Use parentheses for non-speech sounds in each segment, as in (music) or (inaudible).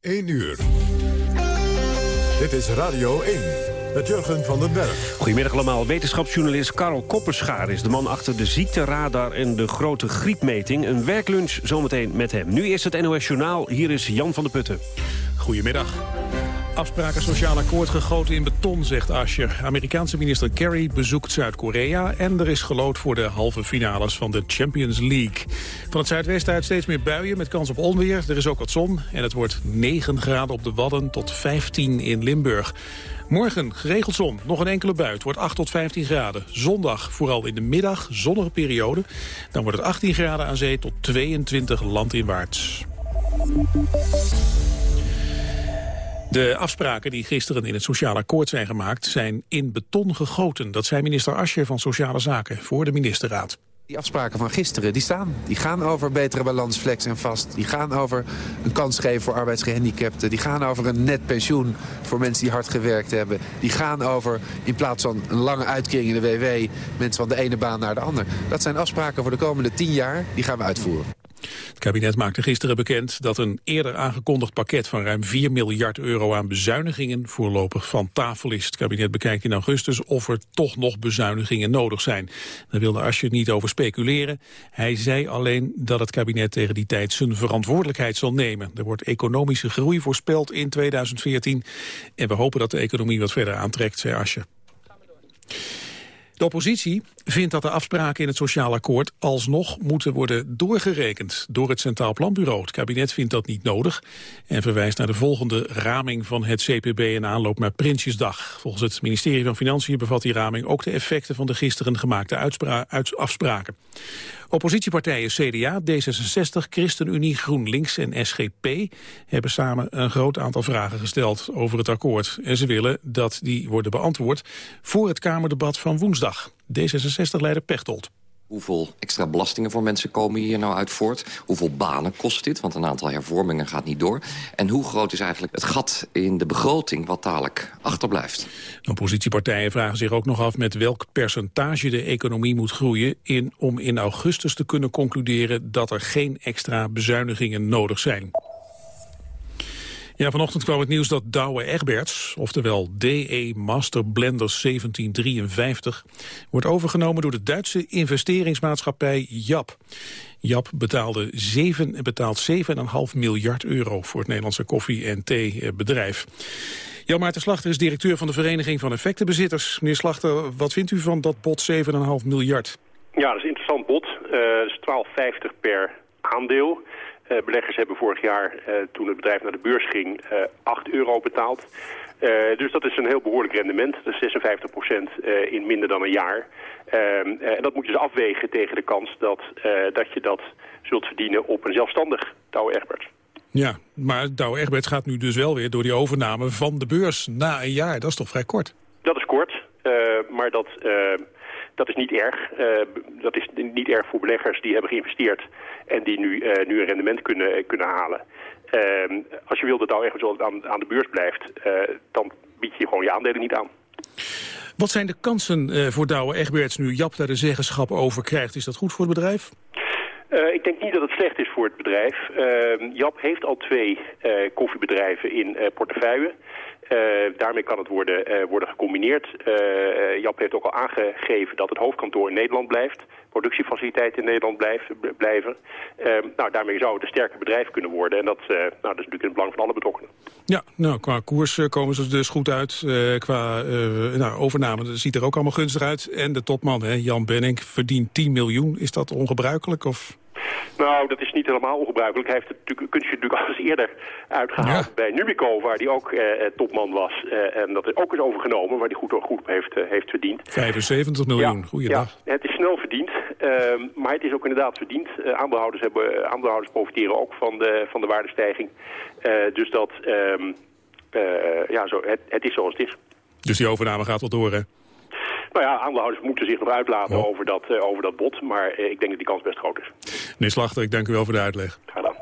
1 uur. Dit is Radio 1 met Jurgen van den Berg. Goedemiddag allemaal. Wetenschapsjournalist Karel Kopperschaar is de man achter de ziekteradar en de grote griepmeting. Een werklunch zometeen met hem. Nu is het NOS Journaal. Hier is Jan van der Putten. Goedemiddag. Afspraken sociaal akkoord gegoten in beton, zegt Ascher. Amerikaanse minister Kerry bezoekt Zuid-Korea... en er is gelood voor de halve finales van de Champions League. Van het zuidwesten uit steeds meer buien met kans op onweer. Er is ook wat zon en het wordt 9 graden op de Wadden tot 15 in Limburg. Morgen geregeld zon, nog een enkele bui. Het wordt 8 tot 15 graden. Zondag vooral in de middag, zonnige periode. Dan wordt het 18 graden aan zee tot 22 landinwaarts. De afspraken die gisteren in het sociaal akkoord zijn gemaakt... zijn in beton gegoten. Dat zei minister Ascher van Sociale Zaken voor de ministerraad. Die afspraken van gisteren, die staan. Die gaan over betere balans, flex en vast. Die gaan over een kans geven voor arbeidsgehandicapten. Die gaan over een net pensioen voor mensen die hard gewerkt hebben. Die gaan over, in plaats van een lange uitkering in de WW... mensen van de ene baan naar de ander. Dat zijn afspraken voor de komende tien jaar. Die gaan we uitvoeren. Het kabinet maakte gisteren bekend dat een eerder aangekondigd pakket van ruim 4 miljard euro aan bezuinigingen voorlopig van tafel is. Het kabinet bekijkt in augustus of er toch nog bezuinigingen nodig zijn. Daar wilde Asje niet over speculeren. Hij zei alleen dat het kabinet tegen die tijd zijn verantwoordelijkheid zal nemen. Er wordt economische groei voorspeld in 2014 en we hopen dat de economie wat verder aantrekt, zei Asje. De oppositie vindt dat de afspraken in het sociaal akkoord alsnog moeten worden doorgerekend door het Centraal Planbureau. Het kabinet vindt dat niet nodig en verwijst naar de volgende raming van het CPB in aanloop naar Prinsjesdag. Volgens het ministerie van Financiën bevat die raming ook de effecten van de gisteren gemaakte afspraken. Oppositiepartijen CDA, D66, ChristenUnie, GroenLinks en SGP hebben samen een groot aantal vragen gesteld over het akkoord. En ze willen dat die worden beantwoord voor het Kamerdebat van woensdag. D66-leider Pechtold. Hoeveel extra belastingen voor mensen komen hier nou uit voort? Hoeveel banen kost dit? Want een aantal hervormingen gaat niet door. En hoe groot is eigenlijk het gat in de begroting wat dadelijk achterblijft? De oppositiepartijen vragen zich ook nog af met welk percentage de economie moet groeien... In, om in augustus te kunnen concluderen dat er geen extra bezuinigingen nodig zijn. Ja, vanochtend kwam het nieuws dat Douwe Egberts, oftewel DE Master Blender 1753, wordt overgenomen door de Duitse investeringsmaatschappij JAP. JAP betaalde 7, betaalt 7,5 miljard euro voor het Nederlandse koffie- en theebedrijf. Jan Maarten Slachter is directeur van de Vereniging van Effectenbezitters. Meneer Slachter, wat vindt u van dat bod 7,5 miljard? Ja, dat is een interessant bod. Uh, dat is 12,50 per aandeel. Uh, beleggers hebben vorig jaar, uh, toen het bedrijf naar de beurs ging, uh, 8 euro betaald. dus dat is een heel behoorlijk rendement. Dat is 56 procent in minder dan een jaar. en dat moet je dus afwegen tegen de kans dat, dat je dat zult verdienen op een zelfstandig Douwe Egberts. Ja, maar Douwe Egberts gaat nu dus wel weer door die overname van de beurs na een jaar. Dat is toch vrij kort? Dat is kort, maar dat dat is niet erg. Uh, dat is niet erg voor beleggers die hebben geïnvesteerd en die nu, uh, nu een rendement kunnen, kunnen halen. Uh, als je wilt dat nou ergens aan, aan de beurs blijft, uh, dan bied je gewoon je aandelen niet aan. Wat zijn de kansen voor Douwe Egberts nu Jap daar de zeggenschap over krijgt? Is dat goed voor het bedrijf? Uh, ik denk niet dat het slecht is voor het bedrijf. Uh, Jap heeft al twee uh, koffiebedrijven in portefeuille. Uh, daarmee kan het worden, worden gecombineerd. Jap heeft ook al aangegeven dat het hoofdkantoor in Nederland blijft. Productiefaciliteiten in Nederland blijft, blijven. nou, daarmee zou het een sterker bedrijf kunnen worden. En dat, nou, dat is natuurlijk in het belang van alle betrokkenen. Ja, nou, qua koers komen ze dus goed uit. qua nou, overname ziet er ook allemaal gunstig uit. En de topman, hè, Jan Benning, verdient 10 miljoen. Is dat ongebruikelijk? Of... Nou, dat is niet helemaal ongebruikelijk. Hij heeft het kunstje natuurlijk al eens eerder uitgehaald bij Nubico, waar hij ook eh, eh, topman was. Eh, en dat is ook is overgenomen, waar hij goed, goed heeft, eh, heeft verdiend. 75 miljoen, ja, goeiedag. Ja, het is snel verdiend, ehm, maar het is ook inderdaad verdiend. Aandeelhouders, hebben, aandeelhouders profiteren ook van de, van de waardestijging. Dus dat, um, ja, zo, het, het is zoals het is. Dus die overname gaat wel door, hè? Nou ja, aandeelhouders moeten zich nog uitlaten oh. over, dat, uh, over dat bod. Maar uh, ik denk dat die kans best groot is. Meneer Slachter, ik dank u wel voor de uitleg. Ga dan.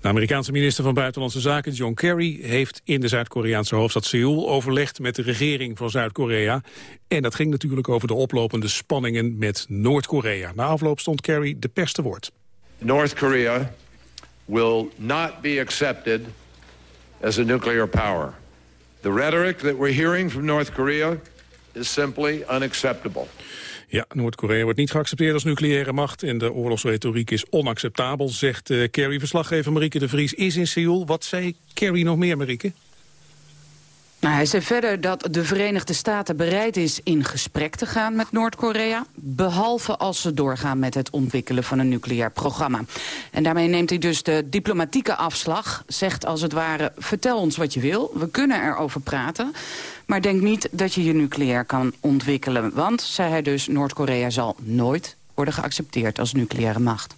De Amerikaanse minister van Buitenlandse Zaken, John Kerry... heeft in de Zuid-Koreaanse hoofdstad Seoul overlegd met de regering van Zuid-Korea. En dat ging natuurlijk over de oplopende spanningen met Noord-Korea. Na afloop stond Kerry de pers te woord. North Korea will not be accepted as a nuclear power. The rhetoric that we're hearing from North Korea is simply unacceptable. Ja, Noord-Korea wordt niet geaccepteerd als nucleaire macht... en de oorlogsretoriek is onacceptabel, zegt uh, Kerry-verslaggever Marieke de Vries. Is in Seoul. Wat zei Kerry nog meer, Marieke? Nou, hij zei verder dat de Verenigde Staten bereid is in gesprek te gaan met Noord-Korea... behalve als ze doorgaan met het ontwikkelen van een nucleair programma. En daarmee neemt hij dus de diplomatieke afslag. Zegt als het ware, vertel ons wat je wil, we kunnen erover praten... maar denk niet dat je je nucleair kan ontwikkelen. Want, zei hij dus, Noord-Korea zal nooit worden geaccepteerd als nucleaire macht.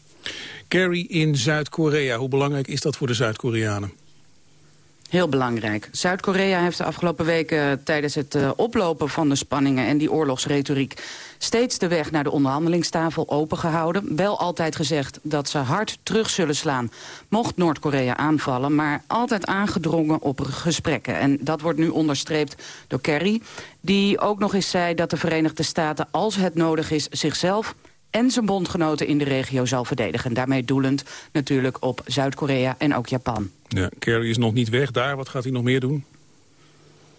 Kerry in Zuid-Korea, hoe belangrijk is dat voor de Zuid-Koreanen? Heel belangrijk. Zuid-Korea heeft de afgelopen weken tijdens het uh, oplopen van de spanningen en die oorlogsretoriek steeds de weg naar de onderhandelingstafel opengehouden. Wel altijd gezegd dat ze hard terug zullen slaan mocht Noord-Korea aanvallen, maar altijd aangedrongen op gesprekken. En dat wordt nu onderstreept door Kerry, die ook nog eens zei dat de Verenigde Staten, als het nodig is, zichzelf en zijn bondgenoten in de regio zal verdedigen. Daarmee doelend natuurlijk op Zuid-Korea en ook Japan. Ja, Kerry is nog niet weg daar. Wat gaat hij nog meer doen?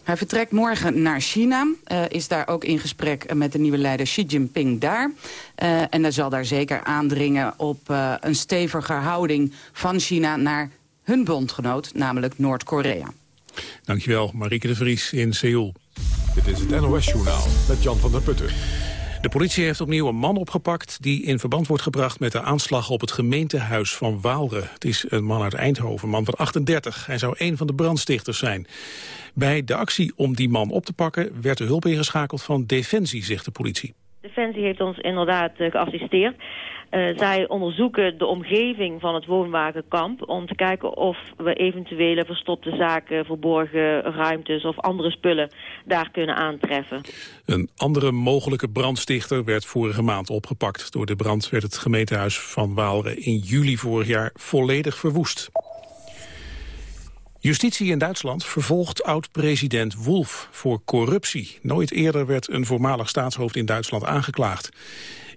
Hij vertrekt morgen naar China. Uh, is daar ook in gesprek met de nieuwe leider Xi Jinping daar. Uh, en hij zal daar zeker aandringen op uh, een steviger houding van China naar hun bondgenoot, namelijk Noord-Korea. Dankjewel, Marieke de Vries in Seoul. Dit is het NOS Journaal met Jan van der Putten. De politie heeft opnieuw een man opgepakt die in verband wordt gebracht met de aanslag op het gemeentehuis van Waalre. Het is een man uit Eindhoven, man van 38. Hij zou een van de brandstichters zijn. Bij de actie om die man op te pakken werd de hulp ingeschakeld van Defensie, zegt de politie. Defensie heeft ons inderdaad uh, geassisteerd. Uh, zij onderzoeken de omgeving van het woonwagenkamp... om te kijken of we eventuele verstopte zaken, verborgen ruimtes... of andere spullen daar kunnen aantreffen. Een andere mogelijke brandstichter werd vorige maand opgepakt. Door de brand werd het gemeentehuis van Waalre in juli vorig jaar volledig verwoest. Justitie in Duitsland vervolgt oud-president Wolf voor corruptie. Nooit eerder werd een voormalig staatshoofd in Duitsland aangeklaagd.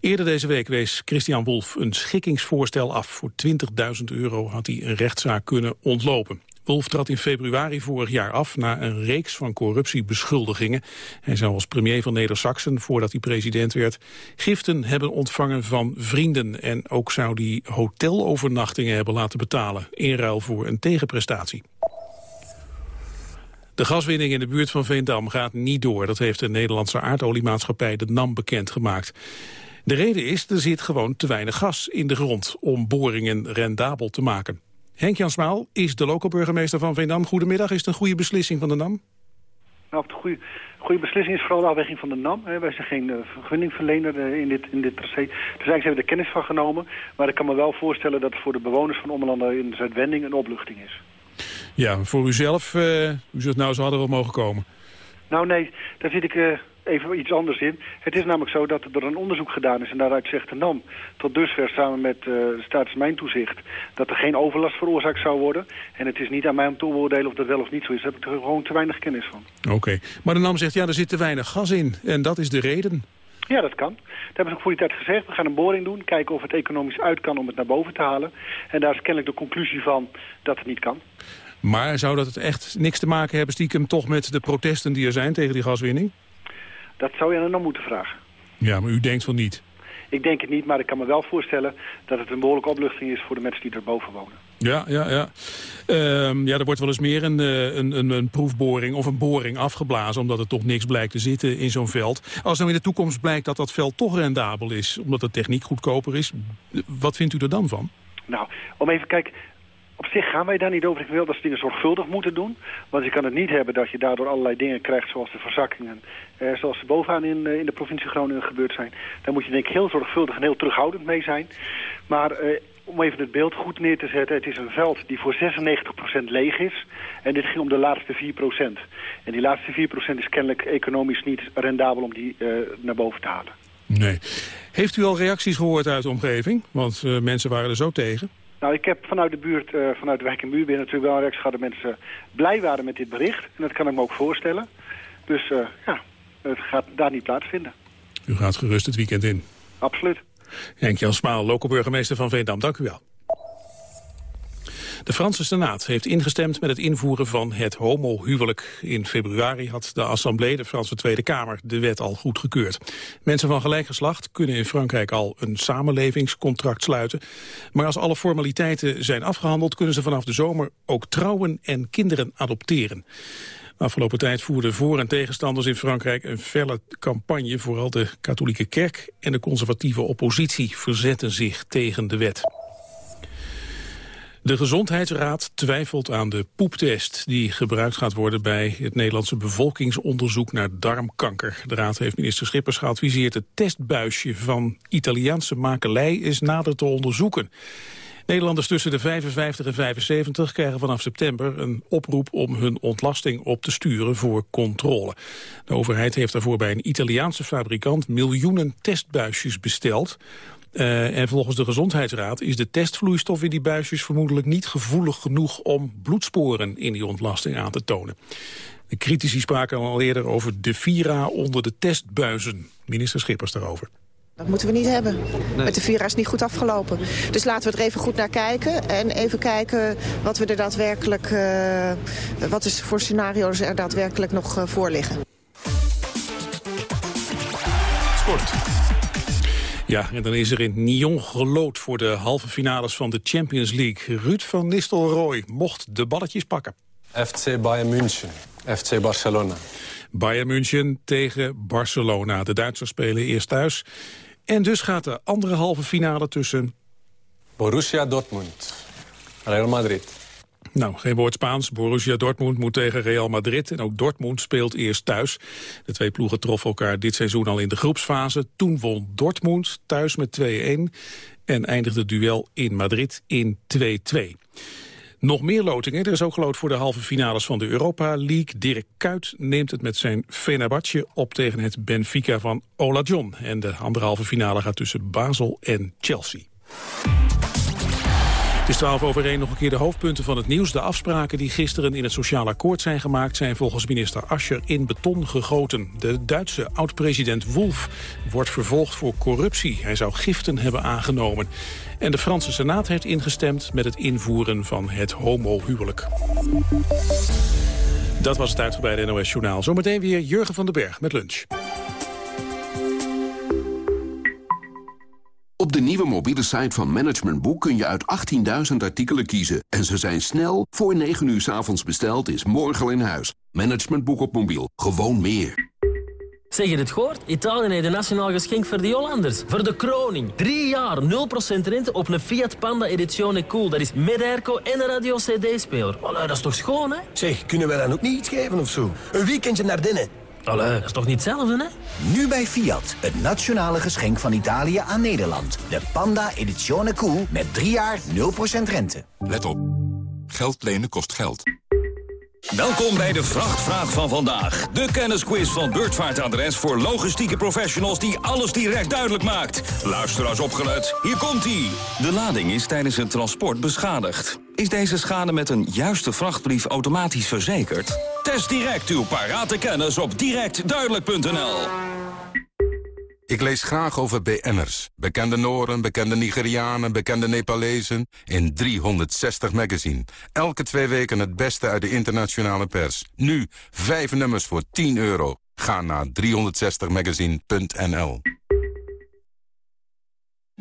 Eerder deze week wees Christian Wolf een schikkingsvoorstel af. Voor 20.000 euro had hij een rechtszaak kunnen ontlopen. Wolf trad in februari vorig jaar af na een reeks van corruptiebeschuldigingen. Hij zou als premier van Neder-Saxen, voordat hij president werd, giften hebben ontvangen van vrienden. En ook zou hij hotelovernachtingen hebben laten betalen, in ruil voor een tegenprestatie. De gaswinning in de buurt van Veendam gaat niet door. Dat heeft de Nederlandse aardoliemaatschappij de NAM bekendgemaakt. De reden is, er zit gewoon te weinig gas in de grond om boringen rendabel te maken. Henk-Jan Smaal is de lokale burgemeester van Veendam. Goedemiddag, is het een goede beslissing van de NAM? Nou, de goede, goede beslissing is vooral de afweging van de NAM. Hè. Wij zijn geen uh, vergunningverlener uh, in dit, in dit tracé. Dus eigenlijk hebben we er kennis van genomen. Maar ik kan me wel voorstellen dat het voor de bewoners van Ommelanden in Zuidwending een opluchting is. Ja, voor uzelf, uh, u zegt nou, ze hadden wel mogen komen. Nou nee, daar zit ik even iets anders in. Het is namelijk zo dat er een onderzoek gedaan is en daaruit zegt de NAM tot dusver samen met uh, de staatsmijntoezicht dat er geen overlast veroorzaakt zou worden. En het is niet aan mij om te oordelen of dat wel of niet zo is. Daar heb ik er gewoon te weinig kennis van. Oké, okay. maar de NAM zegt ja, er zit te weinig gas in en dat is de reden. Ja, dat kan. Dat hebben ze ook voor die tijd gezegd. We gaan een boring doen, kijken of het economisch uit kan om het naar boven te halen. En daar is kennelijk de conclusie van dat het niet kan. Maar zou dat echt niks te maken hebben stiekem toch met de protesten die er zijn tegen die gaswinning? Dat zou je de NAM moeten vragen. Ja, maar u denkt van niet? Ik denk het niet, maar ik kan me wel voorstellen dat het een behoorlijke opluchting is voor de mensen die erboven wonen. Ja, ja, ja. Um, ja, er wordt wel eens meer een, een, een, een, proefboring of een boring afgeblazen... omdat er toch niks blijkt te zitten in zo'n veld. Als nou in de toekomst blijkt dat dat veld toch rendabel is... omdat de techniek goedkoper is, wat vindt u er dan van? Nou, om even kijken, op zich gaan wij daar niet over. Ik wil dat ze dingen zorgvuldig moeten doen. Want je kan het niet hebben dat je daardoor allerlei dingen krijgt... zoals de verzakkingen, eh, zoals ze bovenaan in, in de provincie Groningen gebeurd zijn. Daar moet je denk ik heel zorgvuldig en heel terughoudend mee zijn. Maar eh, om even het beeld goed neer te zetten... het is een veld die voor 96% leeg is. En dit ging om de laatste 4%. En die laatste 4% is kennelijk economisch niet rendabel om die uh, naar boven te halen. Nee. Heeft u al reacties gehoord uit de omgeving? Want uh, mensen waren er zo tegen. Nou, ik heb vanuit de buurt, uh, vanuit de wijk en Muurbinnen natuurlijk wel een reactie gehad dat mensen blij waren met dit bericht. En dat kan ik me ook voorstellen. Dus uh, ja, het gaat daar niet plaatsvinden. U gaat gerust het weekend in. Absoluut. Henk Jan Smaal, lokale burgemeester van Veendam, dank u wel. De Franse Senaat heeft ingestemd met het invoeren van het homohuwelijk. In februari had de Assemblée, de Franse Tweede Kamer, de wet al goedgekeurd. Mensen van gelijk geslacht kunnen in Frankrijk al een samenlevingscontract sluiten. Maar als alle formaliteiten zijn afgehandeld, kunnen ze vanaf de zomer ook trouwen en kinderen adopteren. Afgelopen tijd voerden voor- en tegenstanders in Frankrijk een felle campagne. Vooral de katholieke kerk en de conservatieve oppositie verzetten zich tegen de wet. De Gezondheidsraad twijfelt aan de poeptest die gebruikt gaat worden bij het Nederlandse bevolkingsonderzoek naar darmkanker. De raad heeft minister Schippers geadviseerd het testbuisje van Italiaanse makelij eens nader te onderzoeken. Nederlanders tussen de 55 en 75 krijgen vanaf september een oproep om hun ontlasting op te sturen voor controle. De overheid heeft daarvoor bij een Italiaanse fabrikant miljoenen testbuisjes besteld. Uh, en volgens de Gezondheidsraad is de testvloeistof in die buisjes vermoedelijk niet gevoelig genoeg om bloedsporen in die ontlasting aan te tonen. De critici spraken al eerder over de Vira onder de testbuizen. Minister Schippers daarover. Dat moeten we niet hebben. Met de Vira is niet goed afgelopen. Dus laten we er even goed naar kijken. En even kijken wat we er daadwerkelijk... Uh, wat is voor scenario's er daadwerkelijk nog uh, voor liggen. Sport. Ja, en dan is er in Nyon gelood voor de halve finales van de Champions League. Ruud van Nistelrooy mocht de balletjes pakken. FC Bayern München, FC Barcelona. Bayern München tegen Barcelona. De Duitsers spelen eerst thuis. En dus gaat de andere halve finale tussen... Borussia Dortmund, Real Madrid. Nou, geen woord Spaans. Borussia Dortmund moet tegen Real Madrid. En ook Dortmund speelt eerst thuis. De twee ploegen troffen elkaar dit seizoen al in de groepsfase. Toen won Dortmund thuis met 2-1. En eindigde het duel in Madrid in 2-2. Nog meer lotingen. Er is ook geloot voor de halve finales van de Europa League. Dirk Kuyt neemt het met zijn Fenerbahce op tegen het Benfica van Ola John. En de andere halve finale gaat tussen Basel en Chelsea. Het is 12 over 1 nog een keer de hoofdpunten van het nieuws. De afspraken die gisteren in het sociaal akkoord zijn gemaakt... zijn volgens minister Ascher in beton gegoten. De Duitse oud-president Wolf wordt vervolgd voor corruptie. Hij zou giften hebben aangenomen. En de Franse Senaat heeft ingestemd met het invoeren van het homohuwelijk. Dat was het uitgebreide NOS-journaal. Zometeen weer Jurgen van den Berg met lunch. Op de nieuwe mobiele site van Management Boek kun je uit 18.000 artikelen kiezen. En ze zijn snel, voor 9 uur s avonds besteld, is morgen al in huis. Management Boek op mobiel, gewoon meer. Zeg je het gehoord? Italië heeft een nationaal geschenk voor de Hollanders. Voor de kroning. Drie jaar, 0% rente op een Fiat Panda Edizione Cool. Dat is met airco en een radio-cd-speler. dat is toch schoon, hè? Zeg, kunnen wij dan ook niet iets geven of zo? Een weekendje naar binnen. Allee, dat is toch niet hetzelfde, hè? Nu bij Fiat, het nationale geschenk van Italië aan Nederland. De Panda Edizione Cool met drie jaar 0% rente. Let op. Geld lenen kost geld. Welkom bij de Vrachtvraag van vandaag. De kennisquiz van Beurtvaartadres voor logistieke professionals die alles direct duidelijk maakt. Luister als opgelet. Hier komt-ie. De lading is tijdens het transport beschadigd. Is deze schade met een juiste vrachtbrief automatisch verzekerd? Test direct uw parate kennis op directduidelijk.nl. Ik lees graag over BN'ers. Bekende Noren, bekende Nigerianen, bekende Nepalezen. In 360 magazine. Elke twee weken het beste uit de internationale pers. Nu, vijf nummers voor 10 euro. Ga naar 360magazine.nl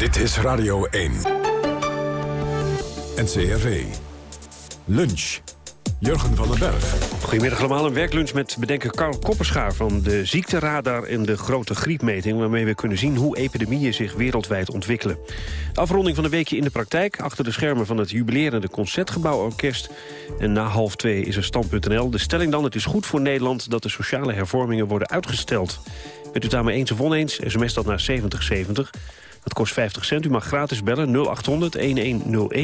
Dit is Radio 1. NCRV. Lunch. Jurgen van den Berg. Goedemiddag allemaal. Een werklunch met bedenker Karl Kopperschaar... van de ziekteradar en de grote griepmeting... waarmee we kunnen zien hoe epidemieën zich wereldwijd ontwikkelen. De afronding van een weekje in de praktijk... achter de schermen van het jubilerende Concertgebouworkest. En na half twee is er stand.nl. De stelling dan, het is goed voor Nederland... dat de sociale hervormingen worden uitgesteld. Bent u het daarmee eens of oneens? SMS dat naar 7070. Dat kost 50 cent. U mag gratis bellen 0800-1101.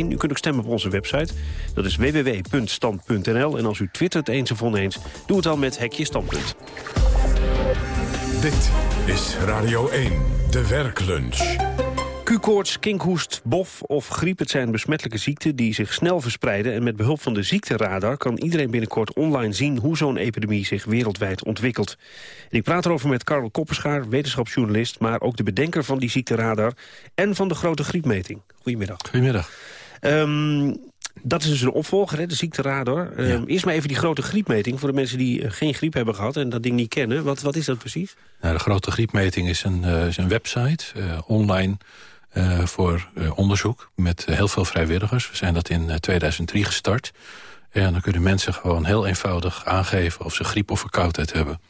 U kunt ook stemmen op onze website. Dat is www.stand.nl. En als u twittert eens of oneens, doe het dan met Hekje Standpunt. Dit is Radio 1, de werklunch. Q-koorts, kinkhoest, bof of griep, het zijn besmettelijke ziekten die zich snel verspreiden. En met behulp van de ziekteradar kan iedereen binnenkort online zien hoe zo'n epidemie zich wereldwijd ontwikkelt. En ik praat erover met Karel Kopperschaar, wetenschapsjournalist, maar ook de bedenker van die ziekteradar en van de grote griepmeting. Goedemiddag. Goedemiddag. Ehm, dat is dus een opvolger, hè, de ziekteradar. Um, Eerst maar even die grote griepmeting voor de mensen die uh, geen griep hebben gehad en dat ding niet kennen. Wat, wat is dat precies? Nou, de grote griepmeting is een, uh, is een website, uh, online voor uh, onderzoek met uh, heel veel vrijwilligers. We zijn dat in 2003 gestart. En dan kunnen mensen gewoon heel eenvoudig aangeven of ze griep of verkoudheid hebben.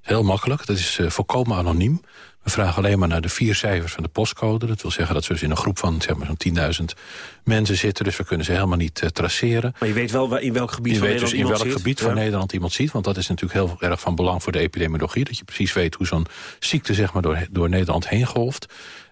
Heel makkelijk, dat is volkomen anoniem. We vragen alleen maar naar de vier cijfers van de postcode. Dat wil zeggen dat ze dus in een groep van zeg maar, zo'n 10.000 mensen zitten. Dus we kunnen ze helemaal niet uh, traceren. Maar je weet wel in welk gebied je van weet Nederland dus in welk zit. gebied van. Nederland iemand ziet. Want dat is natuurlijk heel erg van belang voor de epidemiologie. Dat je precies weet hoe zo'n ziekte zeg maar, door, door Nederland heen golft.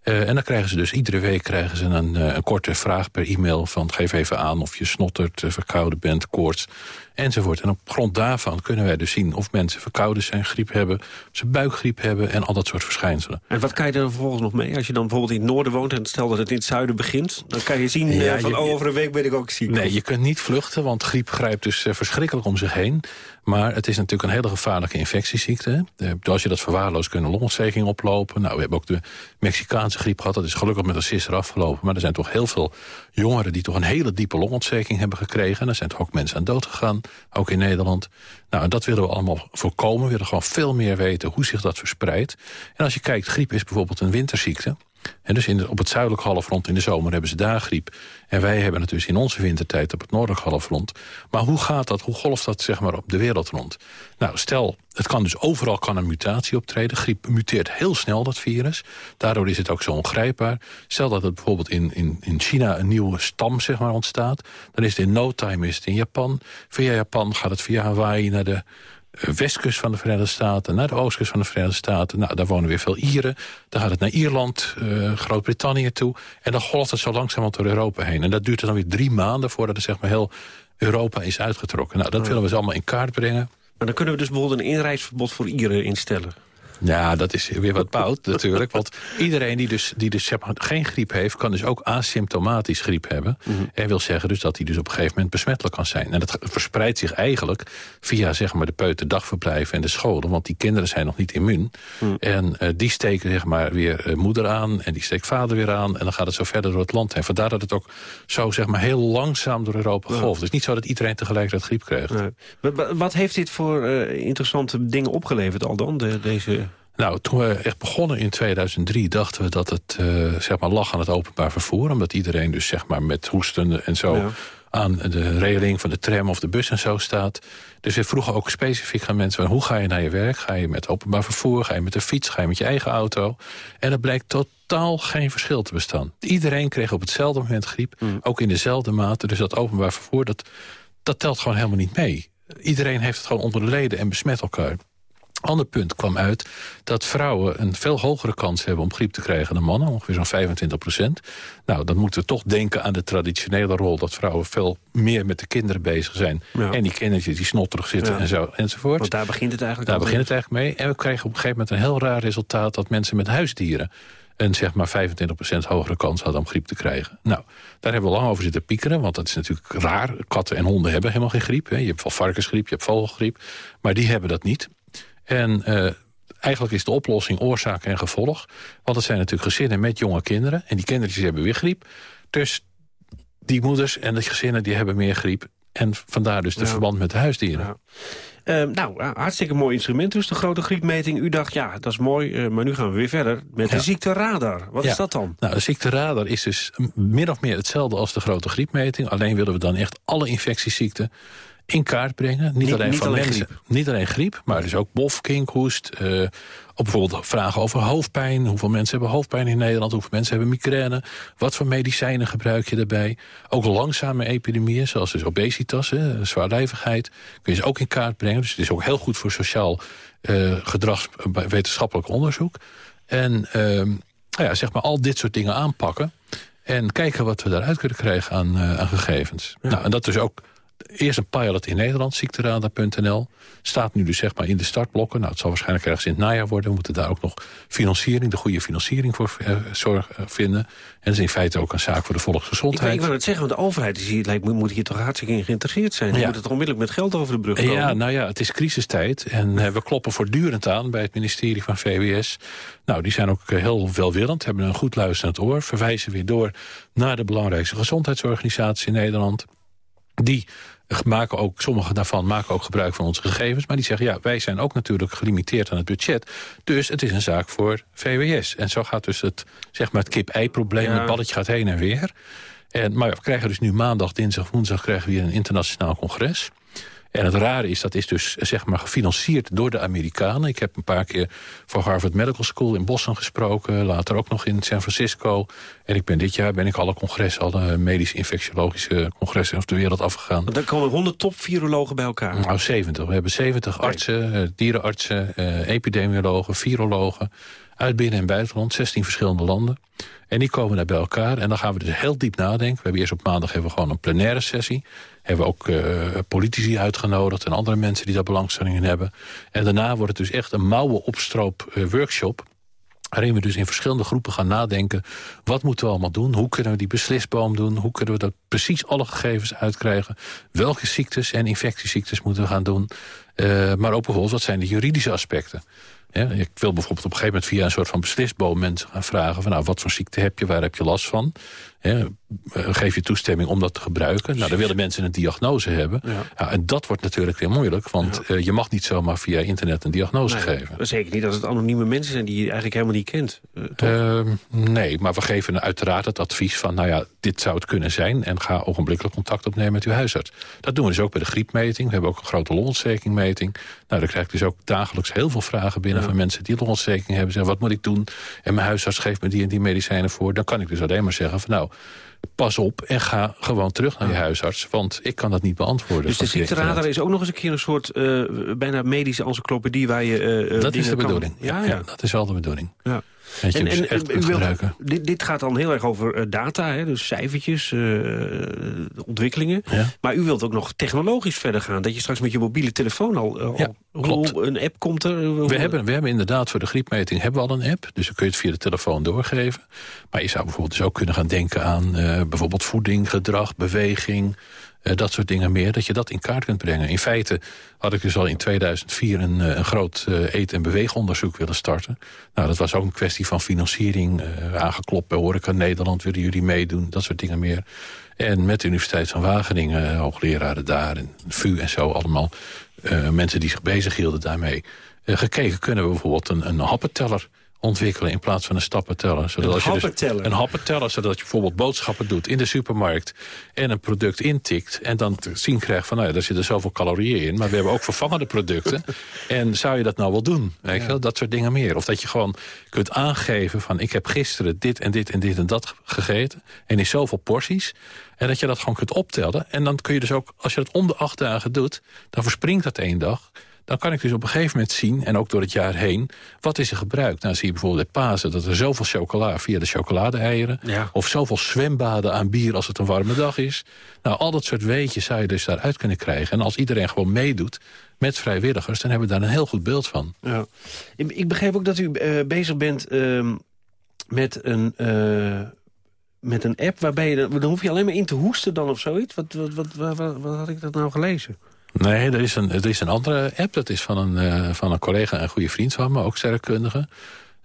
Uh, en dan krijgen ze dus iedere week krijgen ze een, uh, een korte vraag per e-mail... van geef even aan of je snottert, uh, verkouden bent, koorts enzovoort. En op grond daarvan kunnen wij dus zien of mensen verkouden zijn, griep hebben... ze buikgriep hebben en al dat soort verschijnselen. En wat kan je er dan vervolgens nog mee? Als je dan bijvoorbeeld in het noorden woont en stel dat het in het zuiden begint... dan kan je zien ja, van je, oh, over een week ben ik ook ziek. Nee, je kunt niet vluchten, want griep grijpt dus verschrikkelijk om zich heen. Maar het is natuurlijk een hele gevaarlijke infectieziekte. Uh, als je dat verwaarloost, kunnen longontsteking oplopen. Nou, we hebben ook de Mexicaanse griep gehad. Dat is gelukkig met een sisser afgelopen. Maar er zijn toch heel veel jongeren die toch een hele diepe longontsteking hebben gekregen. En er zijn toch ook mensen aan dood gegaan, ook in Nederland. Nou, dat willen we allemaal voorkomen. We willen gewoon veel meer weten hoe zich dat verspreidt. En als je kijkt, griep is bijvoorbeeld een winterziekte. Dus op het zuidelijk halfrond in de zomer hebben ze daar griep. En wij hebben het dus in onze wintertijd op het noordelijk halfrond. Maar hoe gaat dat, hoe golft dat zeg maar op de wereld rond? Nou, stel, het kan dus overal kan een mutatie optreden. Griep muteert heel snel, dat virus. Daardoor is het ook zo ongrijpbaar. Stel dat het bijvoorbeeld in, in, in China een nieuwe stam zeg maar, ontstaat. Dan is het in no time is het in Japan. Via Japan gaat het via Hawaii naar de westkust van de Verenigde Staten... naar de oostkust van de Verenigde Staten. Nou, daar wonen weer veel Ieren. Dan gaat het naar Ierland, uh, Groot-Brittannië toe. En dan golft het zo langzaam door Europa heen. En dat duurt dan weer drie maanden voordat er zeg maar, heel Europa is uitgetrokken. Nou, dat willen we ze allemaal in kaart brengen. Maar dan kunnen we dus bijvoorbeeld een inreisverbod voor Ieren instellen. Ja, dat is weer wat bout (laughs) natuurlijk. Want iedereen die dus, die dus zeg maar, geen griep heeft... kan dus ook asymptomatisch griep hebben. Mm -hmm. En wil zeggen dus dat hij dus op een gegeven moment besmettelijk kan zijn. En dat verspreidt zich eigenlijk via zeg maar, de peuterdagverblijven en de scholen. Want die kinderen zijn nog niet immuun. Mm. En uh, die steken zeg maar, weer uh, moeder aan en die steekt vader weer aan. En dan gaat het zo verder door het land heen. Vandaar dat het ook zo zeg maar, heel langzaam door Europa golft. Ja. Het is niet zo dat iedereen tegelijkertijd griep krijgt. Wat, wat heeft dit voor uh, interessante dingen opgeleverd al dan, de, deze... Nou, toen we echt begonnen in 2003 dachten we dat het uh, zeg maar lag aan het openbaar vervoer. Omdat iedereen dus zeg maar met hoesten en zo ja. aan de regeling van de tram of de bus en zo staat. Dus we vroegen ook specifiek aan mensen, hoe ga je naar je werk? Ga je met openbaar vervoer? Ga je met de fiets? Ga je met je eigen auto? En er blijkt totaal geen verschil te bestaan. Iedereen kreeg op hetzelfde moment griep, mm. ook in dezelfde mate. Dus dat openbaar vervoer, dat, dat telt gewoon helemaal niet mee. Iedereen heeft het gewoon onder de leden en besmet elkaar ander punt kwam uit dat vrouwen een veel hogere kans hebben om griep te krijgen dan mannen, ongeveer zo'n 25 procent. Nou, dan moeten we toch denken aan de traditionele rol dat vrouwen veel meer met de kinderen bezig zijn. Ja. En die kindertjes die snotterig zitten ja. en zo enzovoort. Want daar begint het eigenlijk Daar begint het eigenlijk mee. En we kregen op een gegeven moment een heel raar resultaat dat mensen met huisdieren een zeg maar 25% hogere kans hadden om griep te krijgen. Nou, daar hebben we lang over zitten piekeren, want dat is natuurlijk raar. Katten en honden hebben helemaal geen griep. Hè. Je hebt wel varkensgriep, je hebt vogelgriep, maar die hebben dat niet. En uh, eigenlijk is de oplossing oorzaak en gevolg. Want het zijn natuurlijk gezinnen met jonge kinderen. En die kindertjes hebben weer griep. Dus die moeders en de gezinnen die hebben meer griep. En vandaar dus de ja. verband met de huisdieren. Ja. Ehm, nou, hartstikke mooi instrument dus, de grote griepmeting. U dacht, ja, dat is mooi, eh, maar nu gaan we weer verder met de ziekteradar. Wat is dat dan? Nou, de ziekteradar is dus min of meer hetzelfde als de grote griepmeting. Alleen willen we dan echt alle infectieziekten in kaart brengen. Niet, alleen van mensen, griep. Niet alleen griep, maar dus ook bof, kinkhoest. Uh, op bijvoorbeeld vragen over hoofdpijn. Hoeveel mensen hebben hoofdpijn in Nederland? Hoeveel mensen hebben migraine? Wat voor medicijnen gebruik je daarbij? Ook langzame epidemieën, zoals dus obesitas, hè, zwaarlijvigheid. Kun je ze ook in kaart brengen. Dus het is ook heel goed voor sociaal uh, gedragswetenschappelijk onderzoek. En uh, nou ja, zeg maar al dit soort dingen aanpakken. En kijken wat we daaruit kunnen krijgen aan, uh, aan gegevens. Ja. Nou, en dat is ook Eerst een pilot in Nederland, ziekteradar.nl. Staat nu dus zeg maar in de startblokken. Nou, het zal waarschijnlijk ergens in het najaar worden. We moeten daar ook nog financiering, de goede financiering voor uh, zorg, uh, vinden. En dat is in feite ook een zaak voor de volksgezondheid. Ik, ik wil het zeggen, want de overheid is hier, lijkt, moet hier toch hartstikke in geïnteresseerd zijn. Ja. moet het onmiddellijk met geld over de brug komen. Ja, nou ja, het is crisistijd. En uh, we kloppen voortdurend aan bij het ministerie van VWS. Nou, die zijn ook heel welwillend, hebben een goed luisterend oor. Verwijzen weer door naar de belangrijkste gezondheidsorganisatie in Nederland. Die maken ook, sommige daarvan maken ook gebruik van onze gegevens. Maar die zeggen, ja, wij zijn ook natuurlijk gelimiteerd aan het budget. Dus het is een zaak voor VWS. En zo gaat dus het, zeg maar, het kip-ei-probleem, ja. het balletje gaat heen en weer. En, maar we krijgen dus nu maandag, dinsdag, woensdag... krijgen we weer een internationaal congres. En het rare is, dat is dus zeg maar gefinancierd door de Amerikanen. Ik heb een paar keer voor Harvard Medical School in Boston gesproken. Later ook nog in San Francisco. En ik ben dit jaar ben ik alle congressen, alle medische infectiologische congressen over de wereld afgegaan. Dan komen 100 top virologen bij elkaar? Nou, 70. We hebben 70 artsen, dierenartsen, uh, epidemiologen, virologen uit binnen- en buitenland, 16 verschillende landen. En die komen daar bij elkaar en dan gaan we dus heel diep nadenken. We hebben eerst op maandag hebben we gewoon een plenaire sessie. Hebben we ook uh, politici uitgenodigd en andere mensen die daar belangstelling in hebben. En daarna wordt het dus echt een mouwen opstroop uh, workshop waarin we dus in verschillende groepen gaan nadenken... wat moeten we allemaal doen? Hoe kunnen we die beslisboom doen? Hoe kunnen we dat precies alle gegevens uitkrijgen? Welke ziektes en infectieziektes moeten we gaan doen? Uh, maar ook bijvoorbeeld, wat zijn de juridische aspecten? Ja, ik wil bijvoorbeeld op een gegeven moment via een soort van beslisboom mensen gaan vragen... van nou, wat voor ziekte heb je, waar heb je last van? Ja, geef je toestemming om dat te gebruiken. Nou, dan willen mensen een diagnose hebben. Ja. Ja, en dat wordt natuurlijk weer moeilijk. Want ja. uh, je mag niet zomaar via internet een diagnose nee, geven. Zeker niet als het anonieme mensen zijn die je eigenlijk helemaal niet kent. Uh, uh, nee, maar we geven uiteraard het advies van... nou ja, dit zou het kunnen zijn. En ga ogenblikkelijk contact opnemen met uw huisarts. Dat doen we dus ook bij de griepmeting. We hebben ook een grote longonstekingmeting. Nou, dan krijg ik dus ook dagelijks heel veel vragen binnen... van mensen die longontsteking hebben. Zeggen, wat moet ik doen? En mijn huisarts geeft me die en die medicijnen voor. Dan kan ik dus alleen maar zeggen van nou pas op en ga gewoon terug naar je huisarts. Want ik kan dat niet beantwoorden. Dus de ziekteradar is ook nog eens een keer een soort uh, bijna medische encyclopedie waar je uh, Dat is de kan... bedoeling. Ja, ja, ja, dat is wel de bedoeling. Ja. En, en. Dit, dit, gaat dan heel erg over uh, data, hè, dus cijfertjes, ontwikkelingen. Ja. Maar u wilt ook nog technologisch verder gaan. Dat je straks met je mobiele telefoon al, al ja, klopt. een app komt er. We hebben, we hebben inderdaad voor de griepmeting hebben we al een app. Dus dan kun je het via de telefoon doorgeven. Maar je zou bijvoorbeeld dus ook kunnen gaan denken aan bijvoorbeeld voeding, gedrag, beweging... Uh, dat soort dingen meer, dat je dat in kaart kunt brengen. In feite had ik dus al in 2004 een, een groot uh, eet- en beweegonderzoek willen starten. Nou, dat was ook een kwestie van financiering. Aangeklopt bij Horeca Nederland, willen jullie meedoen, dat soort dingen meer. En met de Universiteit van Wageningen, hoogleraren daar en VU en zo allemaal... mensen die zich bezighielden daarmee. gekeken kunnen we bijvoorbeeld een, een happenteller ontwikkelen in plaats van een stappenteller. Zodat een happenteller? Dus, een happenteller, zodat je bijvoorbeeld boodschappen doet in de supermarkt... en een product intikt en dan te zien krijgt van... nou ja, daar zitten zoveel calorieën in, maar we hebben ook (laughs) vervangende producten. en zou je dat nou wel doen? Weet je wel? Dat soort dingen meer. Of dat je gewoon kunt aangeven van... ik heb gisteren dit en dit en dit en dat gegeten... en in zoveel porties... En dat je dat gewoon kunt optellen. En dan kun je dus ook, als je dat om de acht dagen doet... dan verspringt dat één dag dan kan ik dus op een gegeven moment zien, en ook door het jaar heen... wat is er gebruikt? Nou, zie je bijvoorbeeld bij Pasen dat er zoveel chocola via de chocolade-eieren... Ja. of zoveel zwembaden aan bier als het een warme dag is. Nou, al dat soort weetjes zou je dus daaruit kunnen krijgen. En als iedereen gewoon meedoet met vrijwilligers... dan hebben we daar een heel goed beeld van. Ja. Ik begreep ook dat u uh, bezig bent uh, met een... Uh met een app waarbij je... Dan hoef je alleen maar in te hoesten dan of zoiets? Wat, wat, wat, wat had ik dat nou gelezen? Nee, er is een, er is een andere app. Dat is van een, uh, van een collega en goede vriend van me, ook sterrenkundige.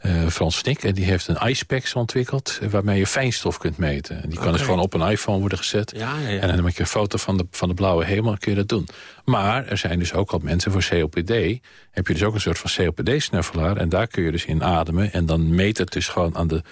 Uh, Frans Snik. En die heeft een iSpecs ontwikkeld waarmee je fijnstof kunt meten. Die kan dus gewoon op een iPhone worden gezet. Ja, ja, ja. En dan maak je een foto van de, van de blauwe hemel kun je dat doen. Maar er zijn dus ook al mensen voor COPD. Heb je dus ook een soort van COPD-snuffelaar. En daar kun je dus in ademen. En dan meet het dus gewoon aan de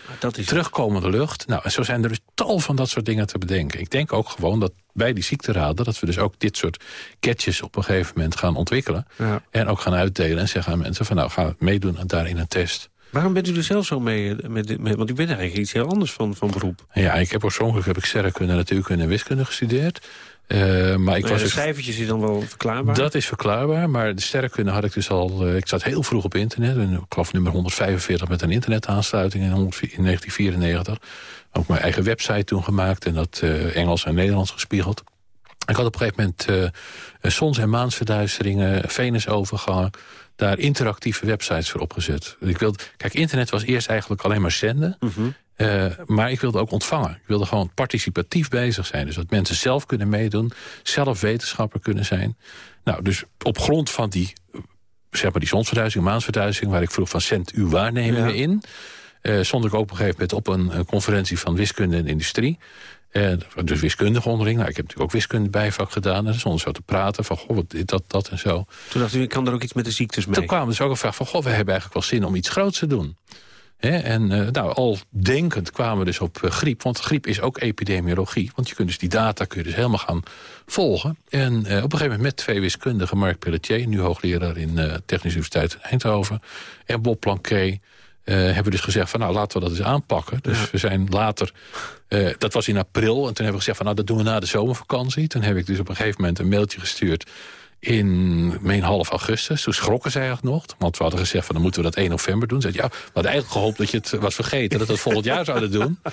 terugkomende lucht. Nou, en zo zijn er dus tal van dat soort dingen te bedenken. Ik denk ook gewoon dat bij die ziekteraden... dat we dus ook dit soort catches op een gegeven moment gaan ontwikkelen. En ook gaan uitdelen en zeggen aan mensen van... nou, ga meedoen daar in een test. Waarom bent u er zelf zo mee? eh, Met, met, want u bent eigenlijk iets heel anders van, van beroep. Ja, ik heb oorspronkelijk heb ik sterrenkunde, natuurkunde en wiskunde gestudeerd. Eh, maar ik Ik was de dus- cijfertjes is dan wel verklaarbaar? Dat is verklaarbaar, maar de sterrenkunde had ik dus al... eh, ik zat heel vroeg op internet, en ik geloof nummer 145 met een internetaansluiting in 100 in 1994. Ook mijn eigen website toen gemaakt en dat Engels en Nederlands gespiegeld. Ik had op een gegeven moment zons- en maansverduisteringen, Venusovergangen... daar interactieve websites voor opgezet. Ik wilde, kijk, internet was eerst eigenlijk alleen maar zenden... Eh, maar ik wilde ook ontvangen. Ik wilde gewoon participatief bezig zijn. Dus dat mensen zelf kunnen meedoen. Zelf wetenschapper kunnen zijn. Nou, dus op grond van die, zeg maar die zonsverduistering, maansverduistering... waar ik vroeg van cent uw waarnemingen Ja. in... eh, stond ik ook op een gegeven moment op een, een conferentie van wiskunde en industrie. Eh, dus wiskundige onderling. Nou, ik heb natuurlijk ook wiskunde bijvak gedaan. En stonden zo te praten van, goh, wat, dit, dat, dat en zo. Toen dacht u, ik kan er ook iets met de ziektes mee. Toen kwam dus ook een vraag van, goh, we hebben eigenlijk wel zin om iets groots te doen. En eh, nou, al denkend kwamen we dus op eh, griep. Want griep is ook epidemiologie. Want je kunt dus die data kun je dus helemaal gaan volgen. En op een gegeven moment met twee wiskundigen... Mark Pelletier, nu hoogleraar in Technische Universiteit in Eindhoven... en Bob Planquet... eh, hebben we dus gezegd van nou laten we dat eens aanpakken. Dus we zijn later, eh, dat was in april... en toen hebben we gezegd van nou dat doen we na de zomervakantie. Toen heb ik dus op een gegeven moment een mailtje gestuurd in meen half augustus. Toen schrokken zij eigenlijk nog. Want we hadden gezegd van dan moeten we dat 1 november doen. Zei ja, we hadden eigenlijk gehoopt dat je het was vergeten. Dat we het volgend jaar zouden doen. (laughs)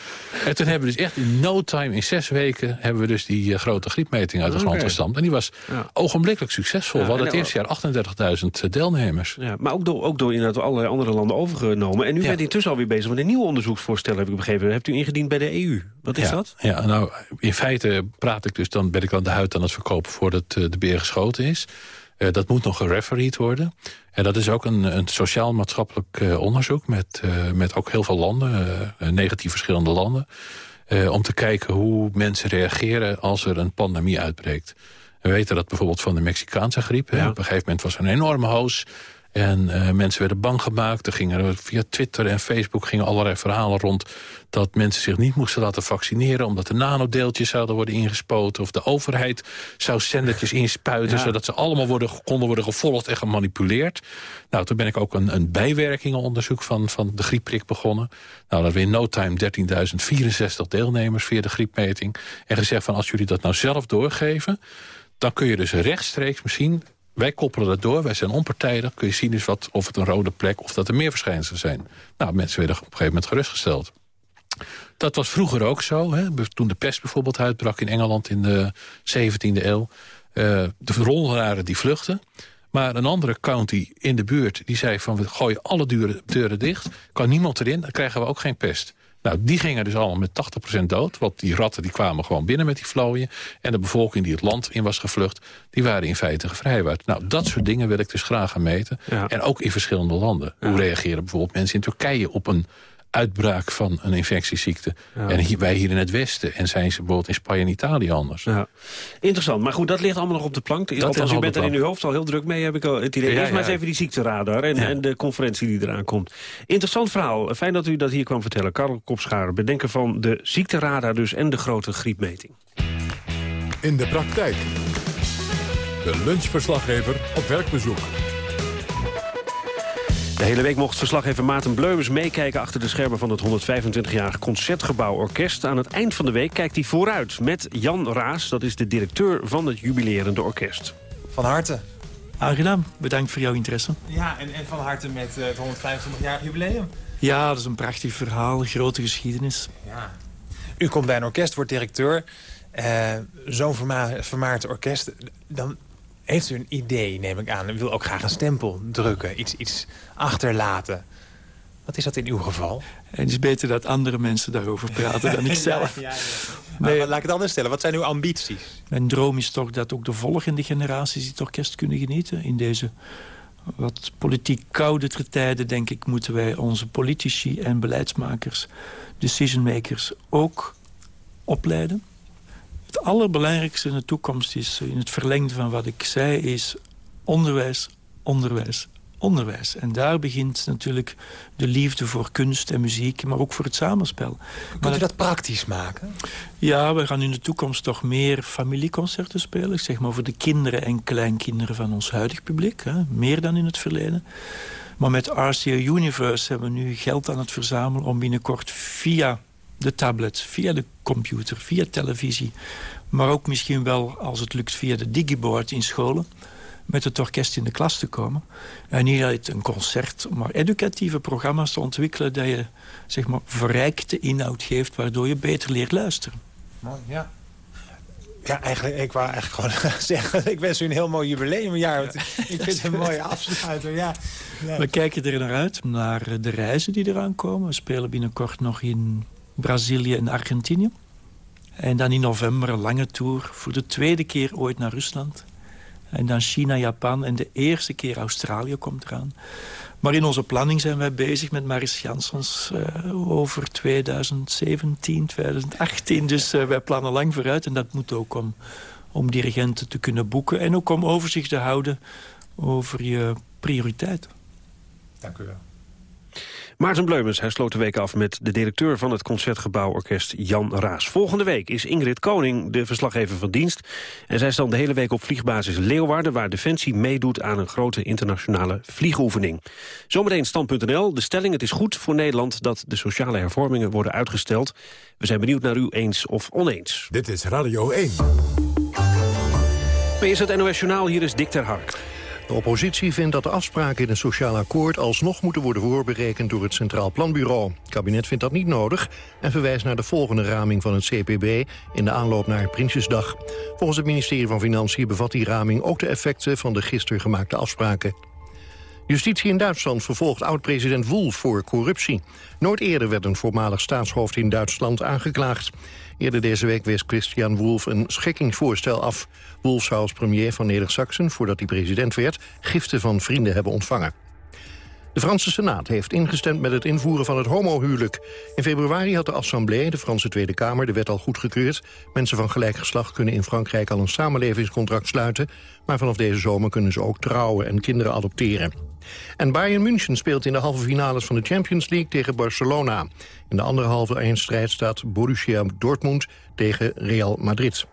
En toen hebben we dus echt in no time, in zes weken... hebben we dus die eh, grote griepmeting uit de grond gestampt. En die was ogenblikkelijk succesvol. Ja, we hadden en- het eerste jaar 38.000 deelnemers. Ja, maar ook door, ook door inderdaad allerlei andere landen overgenomen. En u bent intussen alweer bezig met een nieuw onderzoeksvoorstel, heb ik begrepen. Hebt u ingediend bij de EU. Wat is ja, dat? Ja, nou, in feite praat ik dus, dan ben ik aan de huid aan het verkopen voordat eh, de beer geschoten is. Eh, dat moet nog gerefereerd worden. En dat is ook een, een sociaal-maatschappelijk eh, onderzoek met, met ook heel veel landen, eh, 19 verschillende landen. om te kijken hoe mensen reageren als er een pandemie uitbreekt. We weten dat bijvoorbeeld van de Mexicaanse griep. Op een gegeven moment was er een enorme hoos. En eh, mensen werden bang gemaakt. Er gingen er via Twitter en Facebook gingen allerlei verhalen rond... dat mensen zich niet moesten laten vaccineren... omdat er nanodeeltjes zouden worden ingespoten... of de overheid zou zendertjes inspuiten... Ja. zodat ze allemaal worden, konden worden gevolgd en gemanipuleerd. Nou, toen ben ik ook een, een bijwerkingenonderzoek van, van de griepprik begonnen. Nou, dat we in no time 13.064 deelnemers via de griepmeting. En gezegd van als jullie dat nou zelf doorgeven... dan kun je dus rechtstreeks misschien... Wij koppelen dat door, wij zijn onpartijdig. Kun je zien dus wat, of het een rode plek of dat er meer verschijnselen zijn. Nou, mensen werden op een gegeven moment gerustgesteld. Dat was vroeger ook zo. Hè? Toen de pest bijvoorbeeld uitbrak in Engeland in de 17e eeuw. eh, de rollenaren die vluchten. Maar een andere county in de buurt die zei van... we gooien alle deuren dicht, kan niemand erin... dan krijgen we ook geen pest. Nou, die gingen dus allemaal met 80% dood. Want die ratten die kwamen gewoon binnen met die vlooien. En de bevolking die het land in was gevlucht... die waren in feite gevrijwaard. Nou, dat soort dingen wil ik dus graag gaan meten. En ook in verschillende landen. Hoe reageren bijvoorbeeld mensen in Turkije op een uitbraak van een infectieziekte. Ja. En hier, wij hier in het Westen. En zijn ze bijvoorbeeld in Spanje en Italië anders. Ja. Interessant, maar goed, dat ligt allemaal nog op de plank. ligt Althans, u bent er in uw hoofd al heel druk mee, heb ik al het idee. Ja, Eerst maar eens ja. even die ziekteradar en, en de conferentie die eraan komt. Interessant verhaal. Fijn dat u dat hier kwam vertellen. Karel Kopschaar, bedenker van de ziekteradar dus en de grote griepmeting. In de praktijk. De lunchverslaggever op werkbezoek. De hele week mocht verslaggever Maarten Bleumers meekijken... achter de schermen van het 125-jarig Concertgebouworkest. Aan het eind van de week kijkt hij vooruit met Jan Raas. Dat is de directeur van het jubilerende orkest. Van harte. Aangenaam, bedankt voor jouw interesse. Ja, en, en van harte met eh, het 125-jarig jubileum. Ja, dat is een prachtig verhaal, grote geschiedenis. Ja. U komt bij een orkest, wordt directeur. Eh, Zo'n verma vermaard orkest. Dan heeft u een idee, neem ik aan. U wil ook graag een stempel drukken, iets, iets achterlaten. Wat is dat in uw geval? Het is beter dat andere mensen daarover praten dan (laughs) ik zelf. Ja, ja, ja. Maar laat ik het anders stellen. Wat zijn uw ambities? Mijn droom is toch dat ook de volgende generaties dit orkest kunnen genieten... in deze wat politiek koudere tijden, denk ik, moeten wij onze politici en beleidsmakers, decision makers, ook opleiden. Het allerbelangrijkste in de toekomst is, in het verlengde van wat ik zei, is onderwijs, onderwijs, onderwijs. En daar begint natuurlijk de liefde voor kunst en muziek, maar ook voor het samenspel. Kunt u dat praktisch maken? Ja, we gaan in de toekomst toch meer familieconcerten spelen. Zeg maar voor de kinderen en kleinkinderen van ons huidig publiek. Hè. Meer dan in het verleden. Maar met RCA Universe hebben we nu geld aan het verzamelen... om binnenkort via de tablet, via de computer, via televisie... maar ook misschien wel, als het lukt, via de digiboard in scholen met het orkest in de klas te komen. En hier het een concert, maar educatieve programma's te ontwikkelen... dat je zeg maar, verrijkte inhoud geeft, waardoor je beter leert luisteren. Mooi, ja. Ja, eigenlijk, ik wou eigenlijk gewoon (laughs) zeggen... ik wens u een heel mooi jubileumjaar. Want (laughs) ik vind het een (laughs) mooie afsluiter, ja. ja. We kijken er naar uit, naar de reizen die eraan komen. We spelen binnenkort nog in Brazilië en Argentinië. En dan in november een lange tour voor de tweede keer ooit naar Rusland. En dan China, Japan en de eerste keer Australië komt eraan. Maar in onze planning zijn wij bezig met Maris Jansons uh, over 2017, 2018. Dus uh, wij plannen lang vooruit en dat moet ook om, om dirigenten te kunnen boeken... en ook om overzicht te houden over je prioriteiten. Dank u wel. Maarten Bleumens, hij sloot de week af met de directeur van het Concertgebouworkest Jan Raas. Volgende week is Ingrid Koning de verslaggever van dienst. En zij is dan de hele week op vliegbasis Leeuwarden... waar Defensie meedoet aan een grote internationale vliegoefening. Zometeen stand.nl. De stelling, het is goed voor Nederland dat de sociale hervormingen worden uitgesteld. We zijn benieuwd naar u eens of oneens. Dit is Radio 1. Maar eerst het NOS Journaal, hier is Dick ter Hark. De oppositie vindt dat de afspraken in het sociaal akkoord alsnog moeten worden voorberekend door het Centraal Planbureau. Het kabinet vindt dat niet nodig en verwijst naar de volgende raming van het CPB in de aanloop naar Prinsjesdag. Volgens het ministerie van Financiën bevat die raming ook de effecten van de gisteren gemaakte afspraken. Justitie in Duitsland vervolgt oud-president Wolf voor corruptie. Nooit eerder werd een voormalig staatshoofd in Duitsland aangeklaagd. Eerder deze week wees Christian Wolf een schikkingsvoorstel af. Wolf zou als premier van Neder-Saxen, voordat hij president werd... giften van vrienden hebben ontvangen. De Franse Senaat heeft ingestemd met het invoeren van het homohuwelijk. In februari had de Assemblée, de Franse Tweede Kamer, de wet al goedgekeurd. Mensen van gelijk geslacht kunnen in Frankrijk al een samenlevingscontract sluiten... maar vanaf deze zomer kunnen ze ook trouwen en kinderen adopteren. En Bayern München speelt in de halve finales van de Champions League tegen Barcelona. In de andere halve eindstrijd staat Borussia Dortmund tegen Real Madrid.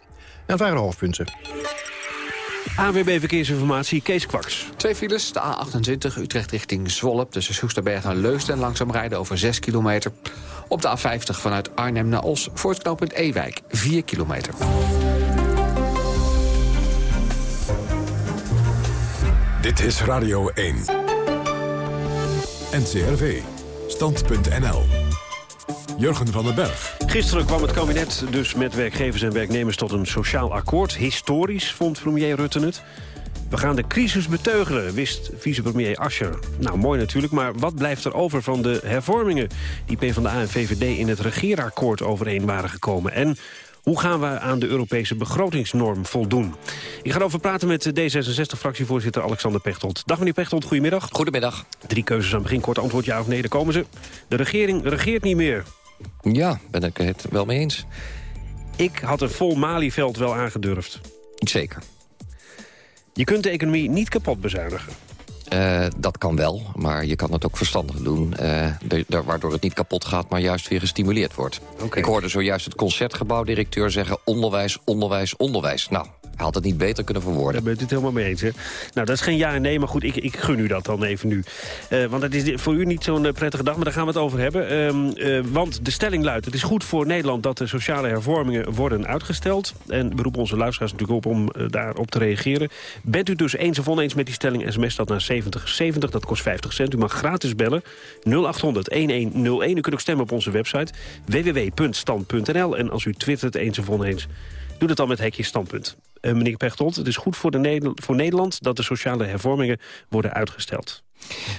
En waren de hoofdpunten. AWB Verkeersinformatie, Kees Kwaks. Twee files, de A28 Utrecht richting Zwolle... tussen Soesterberg en Leusden langzaam rijden over 6 kilometer. Op de A50 vanuit Arnhem naar Os voor het knooppunt Ewijk, 4 kilometer. Dit is Radio 1. NCRV. Stand.nl. Jurgen van den Berg. Gisteren kwam het kabinet dus met werkgevers en werknemers tot een sociaal akkoord. Historisch, vond premier Rutte het. We gaan de crisis beteugelen, wist vicepremier Ascher. Nou, mooi natuurlijk, maar wat blijft er over van de hervormingen... die PvdA en VVD in het regeerakkoord overeen waren gekomen? En hoe gaan we aan de Europese begrotingsnorm voldoen? Ik ga erover praten met D66-fractievoorzitter Alexander Pechtold. Dag meneer Pechtold, goedemiddag. Goedemiddag. Drie keuzes aan het begin, kort antwoord ja of nee, daar komen ze. De regering regeert niet meer. Ja, ben ik het wel mee eens. Ik had een vol Malieveld wel aangedurfd. Zeker. Je kunt de economie niet kapot bezuinigen. Uh, dat kan wel, maar je kan het ook verstandig doen. Uh, de, de, waardoor het niet kapot gaat, maar juist weer gestimuleerd wordt. Okay. Ik hoorde zojuist het concertgebouwdirecteur zeggen... onderwijs, onderwijs, onderwijs. Nou, had het niet beter kunnen verwoorden. Daar bent u het helemaal mee eens, hè? Nou, dat is geen ja en nee, maar goed, ik, ik gun u dat dan even nu. Uh, want het is voor u niet zo'n prettige dag, maar daar gaan we het over hebben. Uh, uh, want de stelling luidt, het is goed voor Nederland... dat de sociale hervormingen worden uitgesteld. En we roepen onze luisteraars natuurlijk op om daarop te reageren. Bent u dus eens of oneens met die stelling, sms dat naar 7070, dat kost 50 cent. U mag gratis bellen, 0800-1101. U kunt ook stemmen op onze website, www.stand.nl. En als u twittert eens of oneens, doe dat dan met hekje standpunt. Uh, meneer Pechtold, het is goed voor, de voor Nederland dat de sociale hervormingen worden uitgesteld.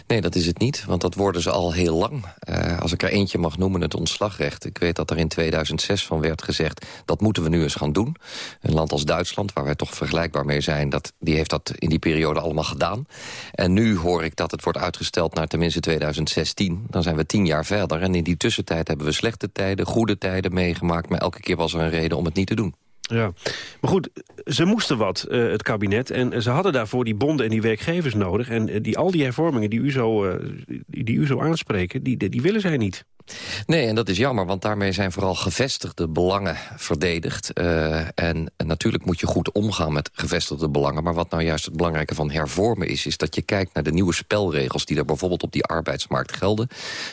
Nee, dat is het niet, want dat worden ze al heel lang. Uh, als ik er eentje mag noemen, het ontslagrecht. Ik weet dat er in 2006 van werd gezegd... dat moeten we nu eens gaan doen. Een land als Duitsland, waar wij toch vergelijkbaar mee zijn... Dat, die heeft dat in die periode allemaal gedaan. En nu hoor ik dat het wordt uitgesteld naar tenminste 2016. Dan zijn we tien jaar verder. En in die tussentijd hebben we slechte tijden, goede tijden meegemaakt... maar elke keer was er een reden om het niet te doen. Ja, maar goed, ze moesten wat, uh, het kabinet. En ze hadden daarvoor die bonden en die werkgevers nodig. En uh, die, al die hervormingen die u zo, die, die, u zo aanspreken, die, die willen zij niet. Nee, en dat is jammer, want daarmee zijn vooral gevestigde belangen verdedigd. Uh, en, natuurlijk moet je goed omgaan met gevestigde belangen. Maar wat nou juist het belangrijke van hervormen is... is dat je kijkt naar de nieuwe spelregels... die er bijvoorbeeld op die arbeidsmarkt gelden.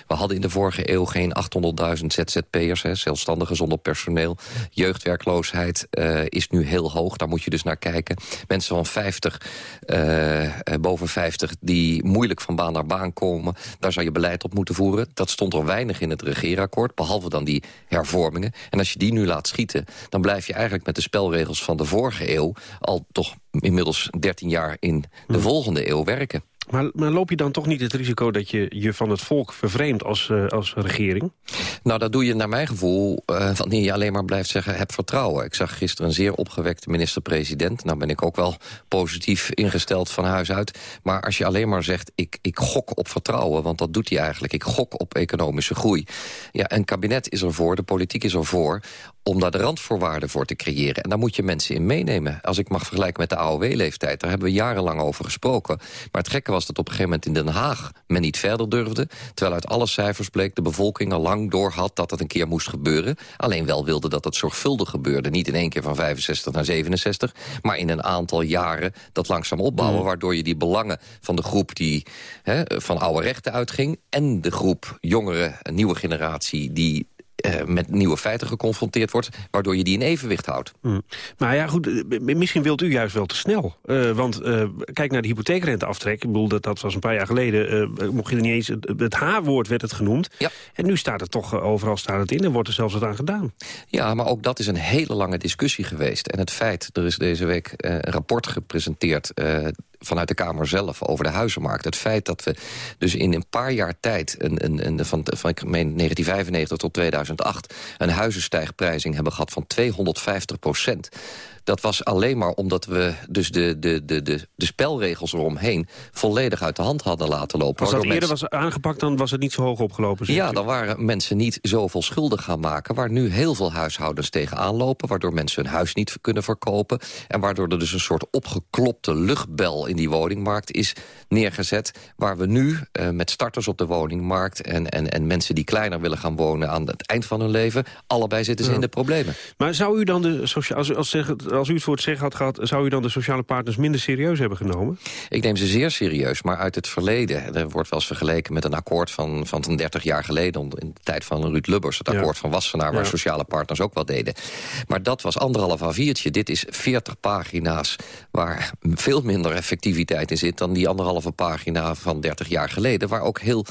We hadden in de vorige eeuw geen 800.000 ZZP'ers, zelfstandigen zonder personeel. Jeugdwerkloosheid uh, is nu heel hoog, daar moet je dus naar kijken. Mensen van 50, uh, boven 50, die moeilijk van baan naar baan komen... daar zou je beleid op moeten voeren. Dat stond er weinig in het regeerakkoord, behalve dan die hervormingen. En als je die nu laat schieten, dan blijf je eigenlijk met de spelregels van de vorige eeuw... al toch inmiddels 13 jaar in de volgende eeuw werken. Maar, maar, loop je dan toch niet het risico dat je je van het volk vervreemdt als, uh, als regering? Nou, dat doe je naar mijn gevoel uh, wanneer je alleen maar blijft zeggen... heb vertrouwen. Ik zag gisteren een zeer opgewekte minister-president. Nou ben ik ook wel positief ingesteld van huis uit. Maar als je alleen maar zegt, ik, ik gok op vertrouwen... want dat doet hij eigenlijk, ik gok op economische groei. Ja, een kabinet is ervoor, de politiek is ervoor om daar de randvoorwaarden voor te creëren. En daar moet je mensen in meenemen. Als ik mag vergelijken met de AOW-leeftijd, daar hebben we jarenlang over gesproken. Maar het gekke was dat op een gegeven moment in Den Haag men niet verder durfde. Terwijl uit alle cijfers bleek de bevolking al lang door had dat dat een keer moest gebeuren. Alleen wel wilde dat het zorgvuldig gebeurde. Niet in één keer van 65 naar 67, maar in een aantal jaren dat langzaam opbouwen. Mm. Waardoor je die belangen van de groep die van oude rechten uitging... en de groep jongere, nieuwe generatie die uh, met nieuwe feiten geconfronteerd wordt... waardoor je die in evenwicht houdt. Mm. Maar ja, goed, misschien wilt u juist wel te snel. Uh, want uh, kijk naar de hypotheekrenteaftrek. Ik bedoel, dat, dat was een paar jaar geleden... mocht je er niet eens... Het, het H-woord werd het genoemd. Ja. En nu staat het toch overal staat het in en wordt er zelfs wat aan gedaan. Ja, maar ook dat is een hele lange discussie geweest. En het feit, er is deze week een rapport gepresenteerd vanuit de Kamer zelf over de huizenmarkt. Het feit dat we dus in een paar jaar tijd... Een, een, een, van, van ik meen 1995 tot 2008... een huizenstijgprijzing hebben gehad van 250 procent. Dat was alleen maar omdat we dus de, de, de, de, de spelregels eromheen... volledig uit de hand hadden laten lopen. Als dat eerder was aangepakt, dan was het niet zo hoog opgelopen? Ja, dan waren mensen niet zoveel schuldig gaan maken... waar nu heel veel huishoudens tegenaan lopen... waardoor mensen hun huis niet kunnen verkopen... en waardoor er dus een soort opgeklopte luchtbel in die woningmarkt is neergezet... waar we nu uh, met starters op de woningmarkt... En, en, en mensen die kleiner willen gaan wonen aan het eind van hun leven... allebei zitten ze ja. in de problemen. Maar zou u dan, de, als, als, als u het voor het zeggen had gehad... zou u dan de sociale partners minder serieus hebben genomen? Ik neem ze zeer serieus, maar uit het verleden... er wordt wel eens vergeleken met een akkoord van, van 30 jaar geleden... in de tijd van Ruud Lubbers, het akkoord ja. van Wassenaar... waar ja. sociale partners ook wel deden. Maar dat was anderhalf A4'tje. Dit is 40 pagina's waar veel minder effectiviteit in zit... dan die anderhalve pagina van 30 jaar geleden... waar ook heel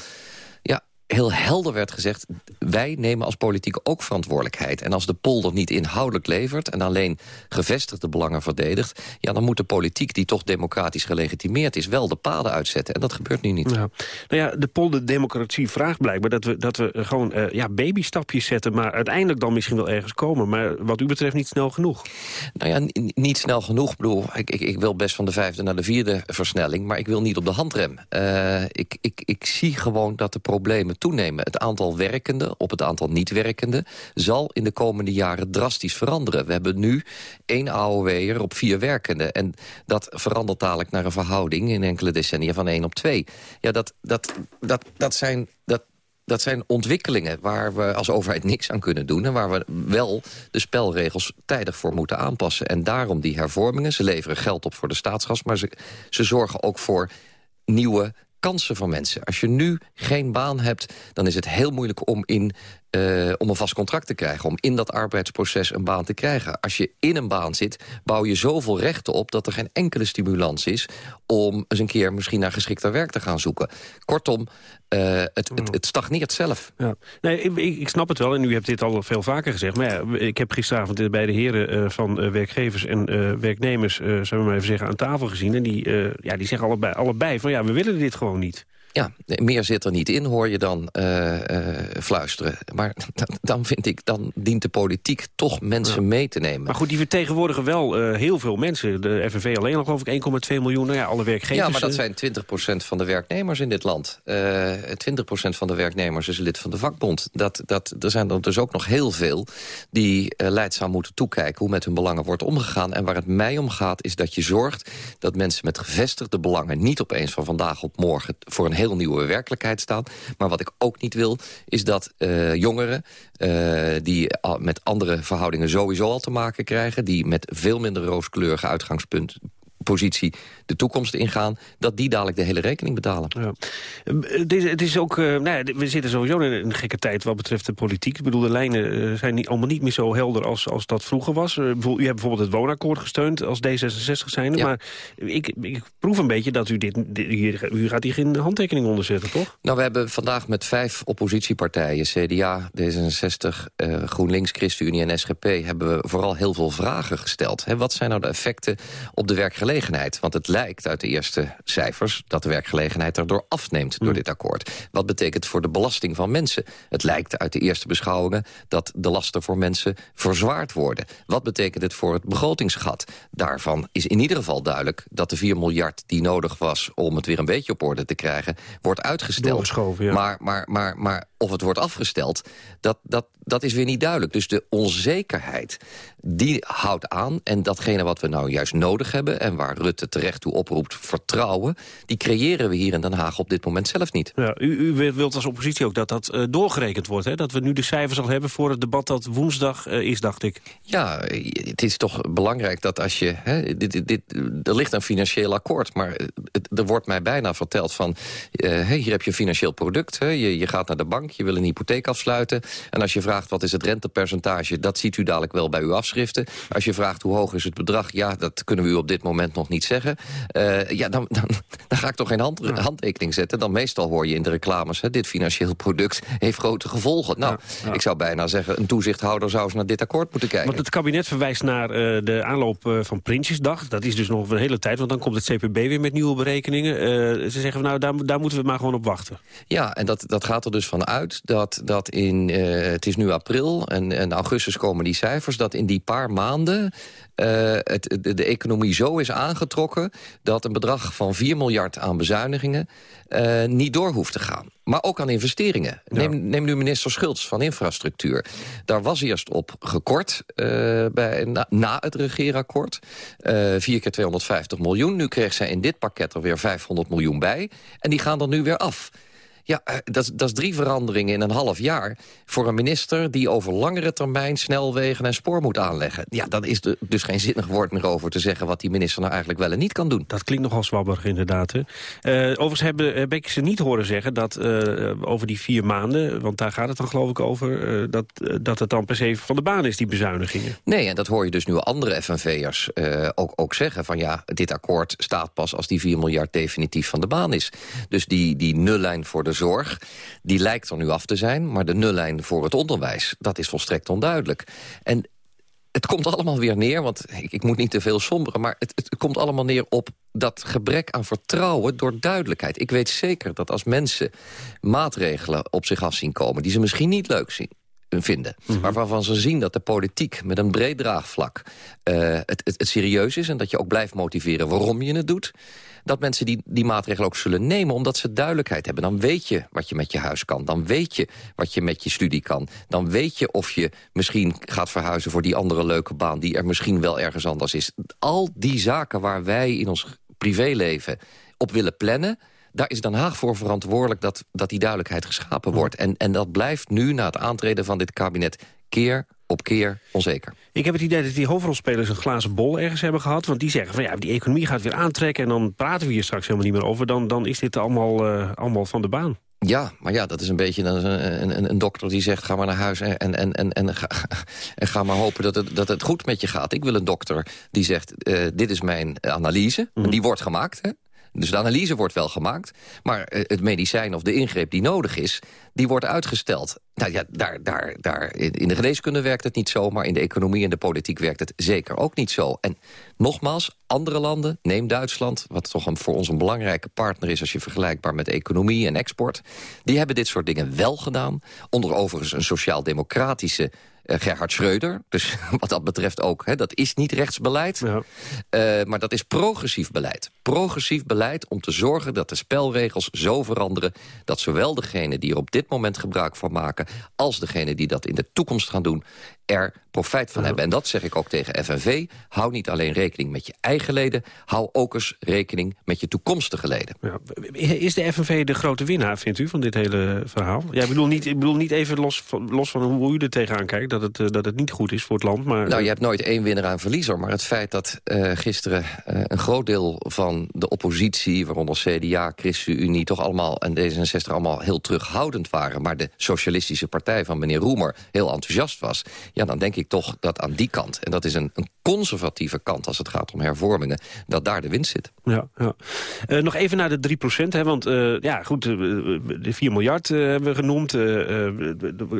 heel helder werd gezegd... wij nemen als politiek ook verantwoordelijkheid. En als de polder niet inhoudelijk levert... en alleen gevestigde belangen verdedigt... ja, dan moet de politiek, die toch democratisch gelegitimeerd is... wel de paden uitzetten. En dat gebeurt nu niet. Ja. Nou ja, de polderdemocratie vraagt blijkbaar... dat we, dat we gewoon uh, ja, babystapjes zetten... maar uiteindelijk dan misschien wel ergens komen. Maar wat u betreft niet snel genoeg. Nou ja, niet snel genoeg. Ik bedoel, ik, ik, ik, wil best van de vijfde naar de vierde versnelling... maar ik wil niet op de handrem. Uh, ik, ik, ik zie gewoon dat de problemen toenemen. Het aantal werkenden op het aantal niet-werkenden... zal in de komende jaren drastisch veranderen. We hebben nu één AOW'er op vier werkenden. En dat verandert dadelijk naar een verhouding in enkele decennia van één op twee. Ja, dat, dat, dat, dat zijn... Dat, dat zijn ontwikkelingen waar we als overheid niks aan kunnen doen... en waar we wel de spelregels tijdig voor moeten aanpassen. En daarom die hervormingen. Ze leveren geld op voor de staatsgas... maar ze, ze zorgen ook voor nieuwe kansen van mensen. Als je nu geen baan hebt, dan is het heel moeilijk om, in, uh, om een vast contract te krijgen. Om in dat arbeidsproces een baan te krijgen. Als je in een baan zit, bouw je zoveel rechten op... dat er geen enkele stimulans is om eens een keer misschien naar geschikter werk te gaan zoeken. Kortom, Uh, het, het, het, stagneert zelf. Ja. Nee, ik, ik, snap het wel en u hebt dit al veel vaker gezegd. Maar ja, ik heb gisteravond bij de heren uh, van werkgevers en werknemers... zullen we maar even zeggen, aan tafel gezien. En die, ja, die zeggen allebei, allebei van ja, we willen dit gewoon niet. Ja, meer zit er niet in, hoor je dan uh, uh, fluisteren. Maar (laughs) dan vind ik, dan dient de politiek toch mensen mee te nemen. Maar goed, die vertegenwoordigen wel uh, heel veel mensen. De FNV alleen al geloof ik 1,2 miljoen, nou ja, alle werkgevers. Ja, maar dat zijn 20% van de werknemers in dit land. 20% van de werknemers is lid van de vakbond. Dat, dat, er zijn er dus ook nog heel veel die leidzaam moeten toekijken... hoe met hun belangen wordt omgegaan. En waar het mij om gaat, is dat je zorgt dat mensen met gevestigde belangen... niet opeens van vandaag op morgen voor een heel nieuwe werkelijkheid staan. Maar wat ik ook niet wil, is dat uh, jongeren... Uh, die met andere verhoudingen sowieso al te maken krijgen... die met veel minder rooskleurige uitgangspunt positie de toekomst ingaan... dat die dadelijk de hele rekening betalen. Ja. Het, is, het is ook, uh, nou ja, we zitten sowieso in een gekke tijd wat betreft de politiek. Ik bedoel, de lijnen uh, zijn niet, allemaal niet meer zo helder als, als dat vroeger was. Uh, u hebt bijvoorbeeld het woonakkoord gesteund als D66 zijnde. Ja. Maar ik, ik proef een beetje dat u dit, dit hier, u gaat hier geen handtekening onder zetten, toch? Nou, we hebben vandaag met vijf oppositiepartijen... CDA, D66, GroenLinks, ChristenUnie en SGP... hebben we vooral heel veel vragen gesteld. He, wat zijn nou de effecten op de werkgelegenheid? Werkgelegenheid. Want het lijkt uit de eerste cijfers dat de werkgelegenheid erdoor afneemt door hmm. dit akkoord. Wat betekent het voor de belasting van mensen? Het lijkt uit de eerste beschouwingen dat de lasten voor mensen verzwaard worden. Wat betekent het voor het begrotingsgat? Daarvan is in ieder geval duidelijk dat de 4 miljard die nodig was om het weer een beetje op orde te krijgen, wordt uitgesteld. Ja. Maar, maar, maar, maar of het wordt afgesteld, dat, dat, dat is weer niet duidelijk. Dus de onzekerheid, die houdt aan. En datgene wat we nou juist nodig hebben... en waar Rutte terecht toe oproept vertrouwen... die creëren we hier in Den Haag op dit moment zelf niet. Ja, u, u wilt als oppositie ook dat dat uh, doorgerekend wordt. Hè? Dat we nu de cijfers al hebben voor het debat dat woensdag uh, is, dacht ik. Ja, het is toch belangrijk dat als je... Hè, dit, dit, er ligt een financieel akkoord, maar het, er wordt mij bijna verteld van... Uh, hier heb je een financieel product, hè, je, je gaat naar de bank je wil een hypotheek afsluiten. En als je vraagt wat is het rentepercentage, dat ziet u dadelijk wel bij uw afschriften. Als je vraagt hoe hoog is het bedrag, ja, dat kunnen we u op dit moment nog niet zeggen. Uh, ja, dan, dan, (laughs) dan, ga ik toch geen hand, handtekening zetten. Dan meestal hoor je in de reclames, hè, dit financieel product heeft grote gevolgen. Nou, ik zou bijna zeggen, een toezichthouder zou eens naar dit akkoord moeten kijken. Want het kabinet verwijst naar uh, de aanloop uh, van Prinsjesdag. Dat is dus nog een hele tijd, want dan komt het CPB weer met nieuwe berekeningen. ze zeggen, nou, daar, daar moeten we maar gewoon op wachten. Ja, en dat, dat gaat er dus van uit dat, dat in, uh, het is nu april en, en augustus komen die cijfers... dat in die paar maanden uh, het, de, de, economie zo is aangetrokken... dat een bedrag van 4 miljard aan bezuinigingen uh, niet door hoeft te gaan. Maar ook aan investeringen. Ja. Neem, neem, nu minister Schultz van Infrastructuur. Daar was eerst op gekort uh, bij, na, na, het regeerakkoord. 4 keer 250 miljoen. Nu kreeg zij in dit pakket er weer 500 miljoen bij. En die gaan er nu weer af. Ja, eh, dat, dat is drie veranderingen in een half jaar... voor een minister die over langere termijn snelwegen en spoor moet aanleggen. Ja, dan is er dus geen zinnig woord meer over te zeggen... wat die minister nou eigenlijk wel en niet kan doen. Dat klinkt nogal zwabberig inderdaad. Hè? Uh, overigens hebben, heb ik ze niet horen zeggen dat uh, over die vier maanden... want daar gaat het dan geloof ik over... Uh, dat, dat het dan per se van de baan is, die bezuinigingen. Nee, en dat hoor je dus nu andere FNV'ers ook, ook zeggen... van ja, dit akkoord staat pas als die 4 miljard definitief van de baan is. Dus die, die nullijn voor de zorg, die lijkt er nu af te zijn... maar de nullijn voor het onderwijs, dat is volstrekt onduidelijk. En het komt allemaal weer neer, want ik, ik moet niet te veel somberen... maar het, het, komt allemaal neer op dat gebrek aan vertrouwen door duidelijkheid. Ik weet zeker dat als mensen maatregelen op zich af zien komen... die ze misschien niet leuk zien, vinden. Mm -hmm. Maar waarvan ze zien dat de politiek met een breed draagvlak uh, het, het, het serieus is... en dat je ook blijft motiveren waarom je het doet dat mensen die, die maatregelen ook zullen nemen... omdat ze duidelijkheid hebben. Dan weet je wat je met je huis kan. Dan weet je wat je met je studie kan. Dan weet je of je misschien gaat verhuizen voor die andere leuke baan... die er misschien wel ergens anders is. Al die zaken waar wij in ons privéleven op willen plannen daar is Den Haag voor verantwoordelijk dat, dat die duidelijkheid geschapen wordt. En, en dat blijft nu, na het aantreden van dit kabinet, keer op keer onzeker. Ik heb het idee dat die hoofdrolspelers een glazen bol ergens hebben gehad. Want die zeggen van ja, die economie gaat weer aantrekken... en dan praten we hier straks helemaal niet meer over. Dan, dan is dit allemaal, uh, allemaal van de baan. Ja, maar ja, dat is een beetje een, een, een, dokter die zegt... ga maar naar huis en, en, en, en, ga, en ga maar hopen dat het, dat het goed met je gaat. Ik wil een dokter die zegt, uh, dit is mijn analyse. Mm. Die wordt gemaakt, hè? Dus de analyse wordt wel gemaakt. Maar eh, het medicijn of de ingreep die nodig is, die wordt uitgesteld. Nou ja, daar, daar, daar, in de geneeskunde werkt het niet zo... maar in de economie en de politiek werkt het zeker ook niet zo. En nogmaals, andere landen, neem Duitsland... wat toch een, voor ons een belangrijke partner is... als je vergelijkbaar met economie en export... die hebben dit soort dingen wel gedaan. Onder overigens een sociaal-democratische Gerhard Schreuder. Dus (laughs) wat dat betreft ook, hè, dat is niet rechtsbeleid. Ja. Uh, maar dat is progressief beleid. Progressief beleid om te zorgen dat de spelregels zo veranderen... dat zowel degene die er op dit moment gebruik van maken... als degene die dat in de toekomst gaan doen er profijt van hebben. En dat zeg ik ook tegen FNV. Hou niet alleen rekening met je eigen leden... hou ook eens rekening met je toekomstige leden. Ja. Is de FNV de grote winnaar, vindt u, van dit hele verhaal? Ja, ik, bedoel niet, ik bedoel niet even los van, los van hoe u er tegenaan kijkt... Dat het, eh, dat het niet goed is voor het land. Maar... Nou, je hebt nooit één winnaar en verliezer. Maar het feit dat uh, gisteren uh, een groot deel van de oppositie... waaronder CDA, ChristenUnie, toch allemaal en D66 allemaal heel terughoudend waren... maar de socialistische partij van meneer Roemer heel enthousiast was... Ja, dan denk ik toch dat aan die kant, en dat is een, een conservatieve kant als het gaat om hervormingen, dat daar de winst zit. Ja, ja. Uh, nog even naar de 3 procent, want uh, ja, goed, uh, de 4 miljard hebben we genoemd. er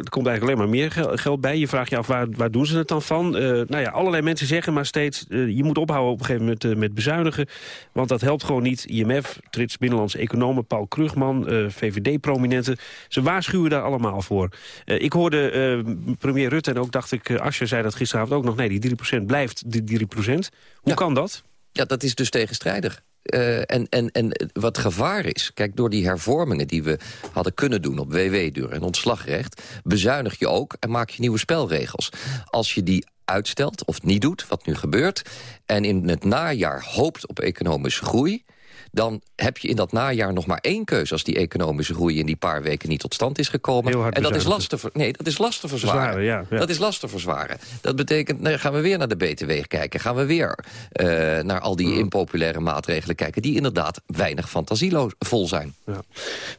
komt eigenlijk alleen maar meer geld bij. Je vraagt je af, waar, waar doen ze het dan van? nou ja, allerlei mensen zeggen maar steeds, je moet ophouden op een gegeven moment met bezuinigen, want dat helpt gewoon niet. IMF, Trits Binnenlandse Economen, Paul Krugman, VVD-prominenten, ze waarschuwen daar allemaal voor. ik hoorde premier Rutte en ook dacht ik, Asje zei dat gisteravond ook nog, nee, die 3% blijft die 3%. Hoe ja. kan dat? Ja, dat is dus tegenstrijdig. Uh, en, en, en wat gevaar is, kijk, door die hervormingen die we hadden kunnen doen... op WW-duur en ontslagrecht, bezuinig je ook en maak je nieuwe spelregels. Als je die uitstelt of niet doet, wat nu gebeurt... en in het najaar hoopt op economische groei dan heb je in dat najaar nog maar één keuze... als die economische groei in die paar weken niet tot stand is gekomen. En dat is lastig, nee, dat is lastig verzwaren. verzwaren ja, ja. Dat is lastig verzwaren. Dat betekent, nou, gaan we weer naar de BTW kijken. Gaan we weer uh, naar al die impopulaire maatregelen kijken... die inderdaad weinig fantasievol zijn. Ja.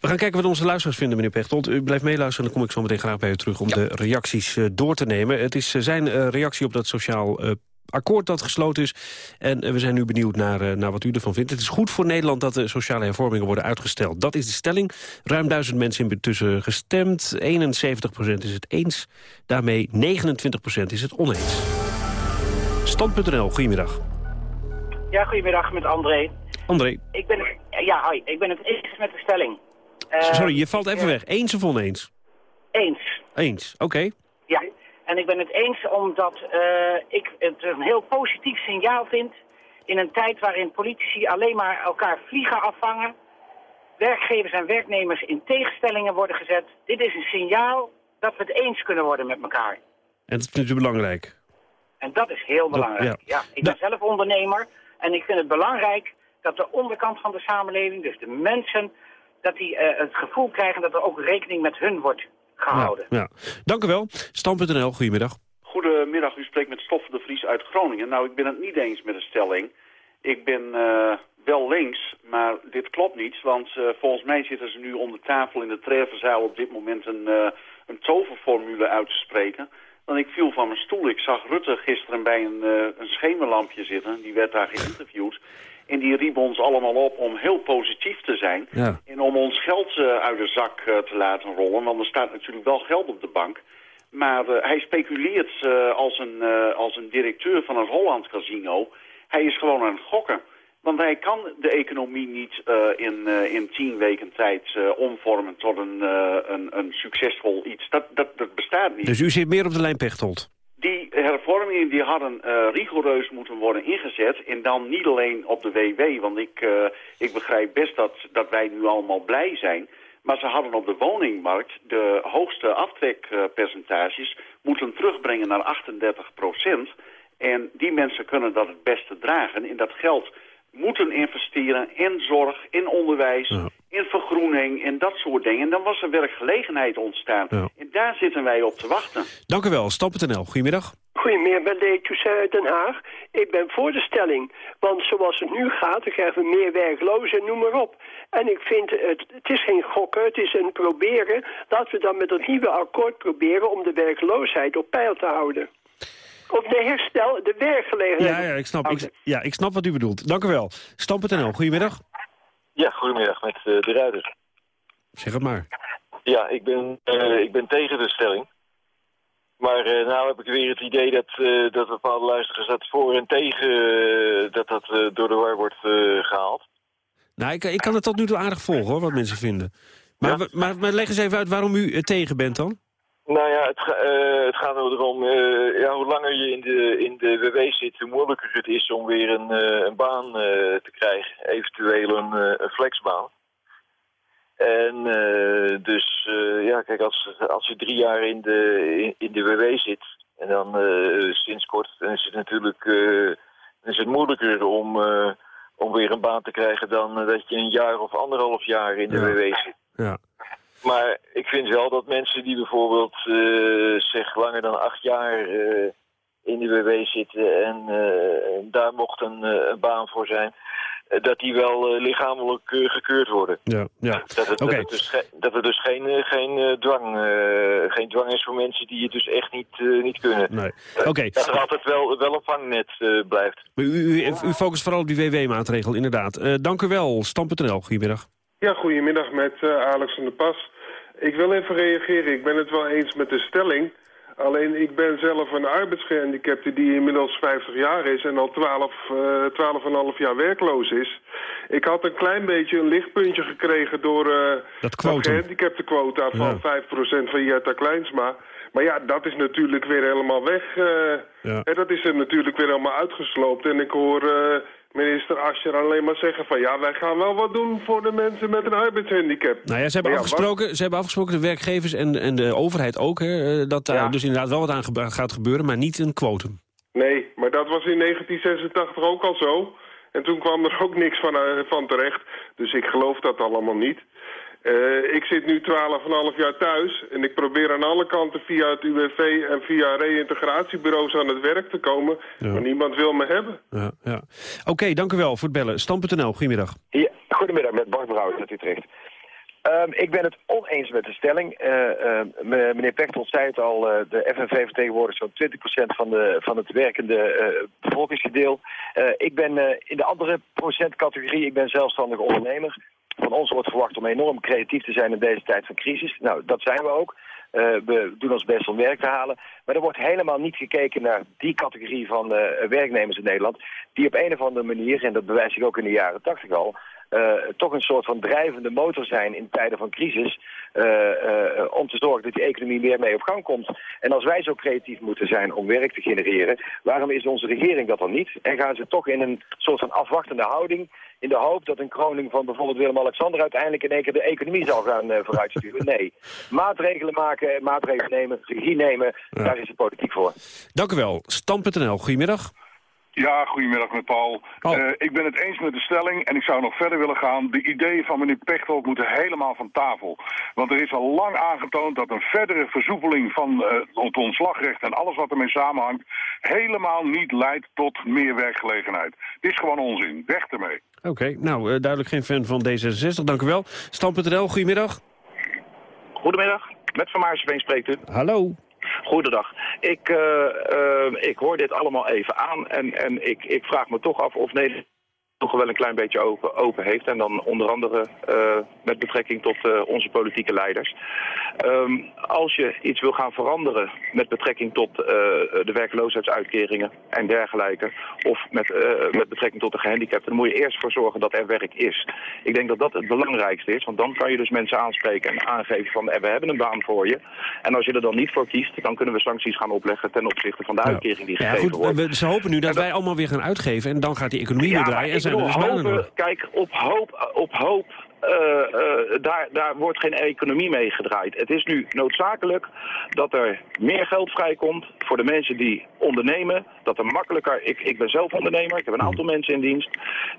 We gaan kijken wat onze luisteraars vinden, meneer Pechtold. U blijft meeluisteren, dan kom ik zo meteen graag bij u terug... om de reacties uh, door te nemen. Het is uh, zijn reactie op dat sociaal akkoord dat gesloten is. En we zijn nu benieuwd naar, uh, naar wat u ervan vindt. Het is goed voor Nederland dat de sociale hervormingen worden uitgesteld. Dat is de stelling. Ruim duizend mensen in tussen gestemd. 71% is het eens. Daarmee 29% is het oneens. Stand.nl, goedemiddag. Ja, goedemiddag met André. André. Ik ben, ja, hoi. Ik ben het eens met de stelling. Uh, Sorry, je valt even weg. Eens of oneens? Eens. Eens, oké. Okay. En ik ben het eens omdat uh, ik het een heel positief signaal vind... in een tijd waarin politici alleen maar elkaar vliegen afvangen... werkgevers en werknemers in tegenstellingen worden gezet. Dit is een signaal dat we het eens kunnen worden met elkaar. En dat vindt u belangrijk? En dat is heel belangrijk, ja. ja. Ik ben zelf ondernemer en ik vind het belangrijk dat de onderkant van de samenleving... dus de mensen, dat die uh, het gevoel krijgen dat er ook rekening met hun wordt gehouden. Ja, Dank u wel. Stam.nl, goedemiddag. Goedemiddag, u spreekt met Stoffen de Vries uit Groningen. Nou, ik ben het niet eens met de stelling. Ik ben uh, wel links, maar dit klopt niet. Want uh, volgens mij zitten ze nu om de tafel in de Treverzaal op dit moment een, uh, een toverformule uit te spreken. Dan ik viel van mijn stoel. Ik zag Rutte gisteren bij een, een schemerlampje zitten. Die werd daar geïnterviewd. En die riep ons allemaal op om heel positief te zijn. Ja. En om ons geld uh, uit de zak uh, te laten rollen. Want er staat natuurlijk wel geld op de bank. Maar uh, hij speculeert als, een, als een directeur van een Holland casino. Hij is gewoon aan het gokken. Want hij kan de economie niet in, in tien weken tijd omvormen tot een, een, een succesvol iets. Dat, dat, dat bestaat niet. Dus u zit meer op de lijn Pechtold? Die hervormingen die hadden uh, rigoureus moeten worden ingezet. En dan niet alleen op de WW. Want ik, uh, ik begrijp best dat, dat wij nu allemaal blij zijn. Maar ze hadden op de woningmarkt de hoogste aftrekpercentages moeten terugbrengen naar 38 procent. En die mensen kunnen dat het beste dragen. En dat geld moeten investeren in zorg, in onderwijs, in vergroening en dat soort dingen. En dan was er werkgelegenheid ontstaan. En daar zitten wij op te wachten. Dank u wel. Stam.nl. Goedemiddag. Goedemiddag, ben Toussaint uit Den Haag. Ik ben voor de stelling, want zoals het nu gaat, dan krijgen we meer werklozen, noem maar op. En ik vind, het, het is geen gokken, het is een proberen. Laten we dan met het nieuwe akkoord proberen om de werkloosheid op peil te houden. Of de herstel, de werkgelegenheid. Ja, ja, ik snap, ik, ja, ik snap wat u bedoelt. Dank u wel. Stam.nl, goedemiddag. Ja, goedemiddag met uh, de Ruiter. Zeg het maar. Ja, ik ben, uh, ik ben tegen de stelling. Maar uh, nou heb ik weer het idee dat, dat bepaalde luisteraars dat voor en tegen dat dat door de war wordt gehaald. Nou, ik, ik kan het tot nu toe aardig volgen hoor, wat mensen vinden. Maar, ja? maar, maar leg eens even uit waarom u tegen bent dan. Nou ja, het, uh, het gaat erom, uh, ja, hoe langer je in de, in de WW zit, hoe moeilijker het is om weer een, uh, een baan te krijgen. Eventueel een, een flexbaan. En dus, ja, kijk, als, als je drie jaar in de, in, in de WW zit, en dan sinds kort, dan is het natuurlijk is het moeilijker om, om weer een baan te krijgen dan dat je een jaar of anderhalf jaar in de ja. WW zit. Ja. Maar ik vind wel dat mensen die bijvoorbeeld uh, zeg langer dan acht jaar uh, in de WW zitten en uh, daar mocht een, een, baan voor zijn, dat die wel lichamelijk gekeurd worden. Ja, ja. Dat, het, okay. dat, het dus, dat er dus geen, geen, dwang, geen dwang is voor mensen die het dus echt niet, niet kunnen. Nee. Okay. Dat er altijd wel, wel een vangnet blijft. U, u, u, focust vooral op die WW-maatregel, inderdaad. dank u wel, Stam.nl. Goedemiddag. Ja, goedemiddag met Alex van der Pas. Ik wil even reageren. Ik ben het wel eens met de stelling. Alleen ik ben zelf een arbeidsgehandicapte die inmiddels 50 jaar is en al 12, uh, 12,5 jaar werkloos is. Ik had een klein beetje een lichtpuntje gekregen door uh, dat gehandicaptenquota van ja. 5% van Jetta Kleinsma. Maar ja, dat is natuurlijk weer helemaal weg. Uh, ja. en dat is er natuurlijk weer helemaal uitgesloopt. En ik hoor minister Ascher alleen maar zeggen van... ja, wij gaan wel wat doen voor de mensen met een arbeidshandicap. Nou ja, ze hebben, ja, afgesproken, wat... ze hebben afgesproken, de werkgevers en, en de overheid ook... Hè, dat daar ja. dus inderdaad wel wat aan ge gaat gebeuren, maar niet een quotum. Nee, maar dat was in 1986 ook al zo. En toen kwam er ook niks van, uh, van terecht. Dus ik geloof dat allemaal niet. Uh, ik zit nu 12,5 jaar thuis en ik probeer aan alle kanten via het UWV en via reïntegratiebureaus aan het werk te komen. Ja. Maar niemand wil me hebben. Ja, ja. Oké, okay, dank u wel voor het bellen. Stam.nl, goedemiddag. Ja, goedemiddag, met Bart Brouwers uit Utrecht. Um, ik ben het oneens met de stelling. Uh, uh, meneer Pechtold zei het al, uh, de FNV vertegenwoordigt zo'n 20% van, de, van het werkende bevolkingsgedeel. ik ben in de andere procentcategorie, ik ben zelfstandig ondernemer. Van ons wordt verwacht om enorm creatief te zijn in deze tijd van crisis. Nou, dat zijn we ook. Uh, we doen ons best om werk te halen. Maar er wordt helemaal niet gekeken naar die categorie van uh, werknemers in Nederland... die op een of andere manier, en dat bewijs ik ook in de jaren tachtig al... Uh, toch een soort van drijvende motor zijn in tijden van crisis... om te zorgen dat die economie meer mee op gang komt. En als wij zo creatief moeten zijn om werk te genereren... waarom is onze regering dat dan niet? En gaan ze toch in een soort van afwachtende houding in de hoop dat een kroning van bijvoorbeeld Willem-Alexander uiteindelijk in één keer de economie zal gaan uh, vooruitsturen. Nee, maatregelen maken, maatregelen nemen, regie nemen, ja. daar is de politiek voor. Dank u wel. Stam.nl, goedemiddag. Ja, goedemiddag met Paul. Oh. Uh, ik ben het eens met de stelling en ik zou nog verder willen gaan. De ideeën van meneer Pechtold moeten helemaal van tafel. Want er is al lang aangetoond dat een verdere versoepeling van uh, het ontslagrecht en alles wat ermee samenhangt... helemaal niet leidt tot meer werkgelegenheid. Dit is gewoon onzin. Weg ermee. Oké, okay, nou uh, duidelijk geen fan van D66, dank u wel. Stam.nl, goedemiddag. Goedemiddag, met Van Maarseveen spreekt u. Hallo. Goedendag. Ik, uh, uh, ik hoor dit allemaal even aan en, en ik, ik vraag me toch af of Nederland toch wel een klein beetje open, open heeft. En dan onder andere uh, met betrekking tot uh, onze politieke leiders. Um, als je iets wil gaan veranderen met betrekking tot uh, de werkloosheidsuitkeringen en dergelijke. Of met, met betrekking tot de gehandicapten. Dan moet je eerst voor zorgen dat er werk is. Ik denk dat dat het belangrijkste is. Want dan kan je dus mensen aanspreken en aangeven van we hebben een baan voor je. En als je er dan niet voor kiest, dan kunnen we sancties gaan opleggen ten opzichte van de uitkering die ja, gegeven goed, wordt. We, ze hopen nu dat, dat wij allemaal weer gaan uitgeven en dan gaat die economie ja, weer draaien en er dus hopen, Kijk, op hoop, op hoop daar, daar wordt geen economie mee gedraaid. Het is nu noodzakelijk dat er meer geld vrijkomt voor de mensen die ondernemen. Dat er makkelijker... Ik, ik ben zelf ondernemer, ik heb een aantal mensen in dienst.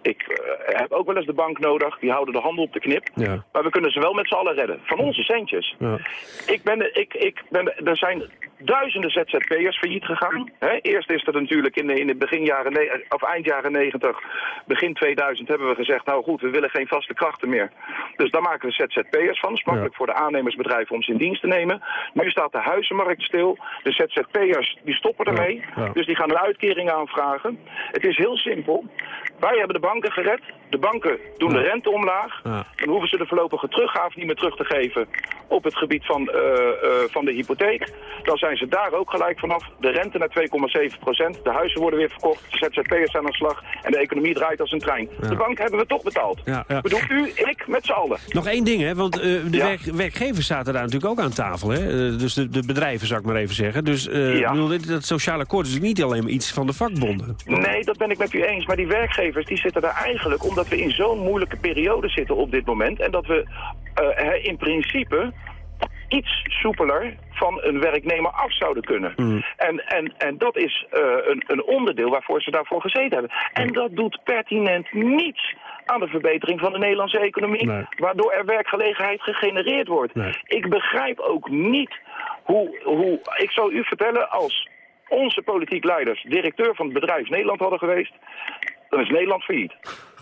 Ik uh, heb ook wel eens de bank nodig, die houden de handen op de knip. Ja. Maar we kunnen ze wel met z'n allen redden. Van onze centjes. Ja. Ik ben, ik, ik ben, er zijn duizenden ZZP'ers failliet gegaan. He, eerst is er natuurlijk in de, in de begin jaren, of eind jaren 90, begin 2000 hebben we gezegd... nou goed, we willen geen vaste krachten meer. Dus daar maken we ZZP'ers van. Het is makkelijk ja. voor de aannemersbedrijven om ze in dienst te nemen. Nu staat de huizenmarkt stil. De ZZP'ers die stoppen ermee. Ja. Dus die gaan een uitkering aanvragen. Het is heel simpel. Wij hebben de banken gered. De banken doen de rente omlaag. Ja. Dan hoeven ze de voorlopige teruggave niet meer terug te geven op het gebied van, eh, eh, van de hypotheek. Dan zijn ze daar ook gelijk vanaf. De rente naar 2,7 procent. De huizen worden weer verkocht. De ZZP'ers zijn aan de slag. En de economie draait als een trein. De bank hebben we toch betaald. Ja, bedoel, u, ik, met z'n allen. Nog één ding, hè, want eh, de werk- werkgevers zaten daar natuurlijk ook aan tafel. Hè? Dus de, de bedrijven, zou ik maar even zeggen. Dus bedoel, dit- dat sociale akkoord is niet alleen maar iets van de vakbonden. Nee, dat ben ik met u eens. Maar die werkgevers die zitten daar eigenlijk omdat we in zo'n moeilijke periode zitten op dit moment. En dat we eh, in principe iets soepeler van een werknemer af zouden kunnen. En, en, en dat is eh, een, een onderdeel waarvoor ze daarvoor gezeten hebben. En dat doet pertinent niets aan de verbetering van de Nederlandse economie... waardoor er werkgelegenheid gegenereerd wordt. Ik begrijp ook niet hoe, hoe... Ik zal u vertellen, als onze politiek leiders directeur van het bedrijf Nederland hadden geweest... dan is Nederland failliet.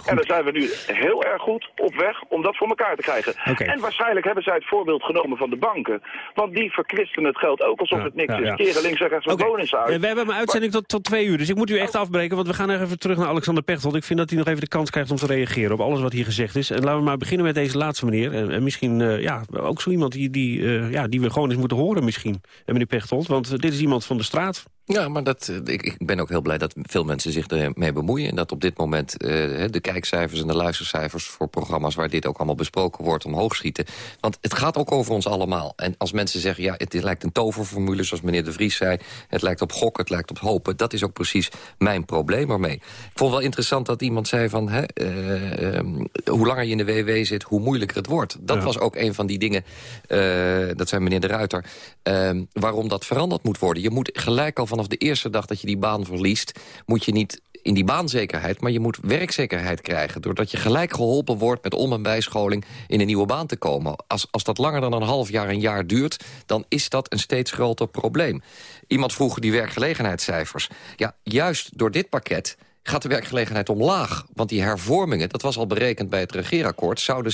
En dan zijn we nu heel erg goed op weg om dat voor elkaar te krijgen. En waarschijnlijk hebben zij het voorbeeld genomen van de banken. Want die verkwisten het geld ook alsof het niks ja, is. ja. Keren links en rechts wat bonussen uit. Eh, we hebben een uitzending tot, tot twee uur, dus ik moet u echt afbreken. Want we gaan even terug naar Alexander Pechtold. Ik vind dat hij nog even de kans krijgt om te reageren op alles wat hier gezegd is. En laten we maar beginnen met deze laatste meneer. En, en misschien eh, ja, ook zo iemand die, die, eh, ja, die we gewoon eens moeten horen misschien. En meneer Pechtold, want dit is iemand van de straat. Ja, maar dat, ik, ik ben ook heel blij dat veel mensen zich ermee bemoeien. En dat op dit moment eh, de kijkcijfers en de luistercijfers... voor programma's waar dit ook allemaal besproken wordt omhoog schieten. Want het gaat ook over ons allemaal. En als mensen zeggen, ja, het lijkt een toverformule... zoals meneer De Vries zei, het lijkt op gokken, het lijkt op hopen... dat is ook precies mijn probleem ermee. Ik vond wel interessant dat iemand zei van... Hè, eh, eh, hoe langer je in de WW zit, hoe moeilijker het wordt. Dat Ja. was ook een van die dingen, eh, dat zei meneer De Ruiter... eh, waarom dat veranderd moet worden. Je moet gelijk al vanaf de eerste dag dat je die baan verliest... moet je niet in die baanzekerheid, maar je moet werkzekerheid krijgen... doordat je gelijk geholpen wordt met om- en bijscholing in een nieuwe baan te komen. Als, als dat langer dan een half jaar, een jaar duurt... dan is dat een steeds groter probleem. Iemand vroeg die werkgelegenheidscijfers. Ja, juist door dit pakket gaat de werkgelegenheid omlaag. Want die hervormingen, dat was al berekend bij het regeerakkoord... zouden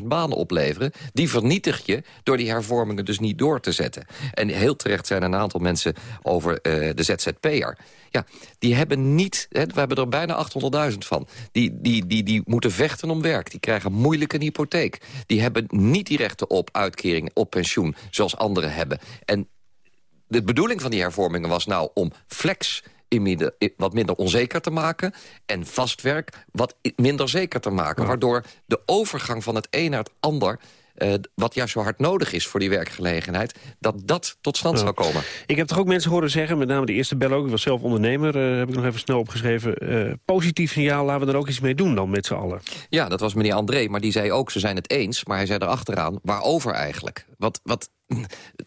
70.000 banen opleveren. Die vernietig je door die hervormingen dus niet door te zetten. En heel terecht zijn een aantal mensen over eh, de ZZP'er. Ja, die hebben niet... Hè, we hebben er bijna 800.000 van. Die, die, die, die moeten vechten om werk. Die krijgen moeilijk een hypotheek. Die hebben niet die rechten op uitkering, op pensioen... zoals anderen hebben. En de bedoeling van die hervormingen was nou om flex in midden, wat minder onzeker te maken... en vastwerk wat minder zeker te maken. Waardoor de overgang van het een naar het ander... eh, wat juist zo hard nodig is voor die werkgelegenheid... dat dat tot stand zou komen. Ik heb toch ook mensen horen zeggen, met name de eerste bel ook... ik was zelf ondernemer, eh, heb ik nog even snel opgeschreven... eh, positief signaal, laten we er ook iets mee doen dan met z'n allen. Ja, dat was meneer André, maar die zei ook, ze zijn het eens... maar hij zei erachteraan, waarover eigenlijk? Wat, wat,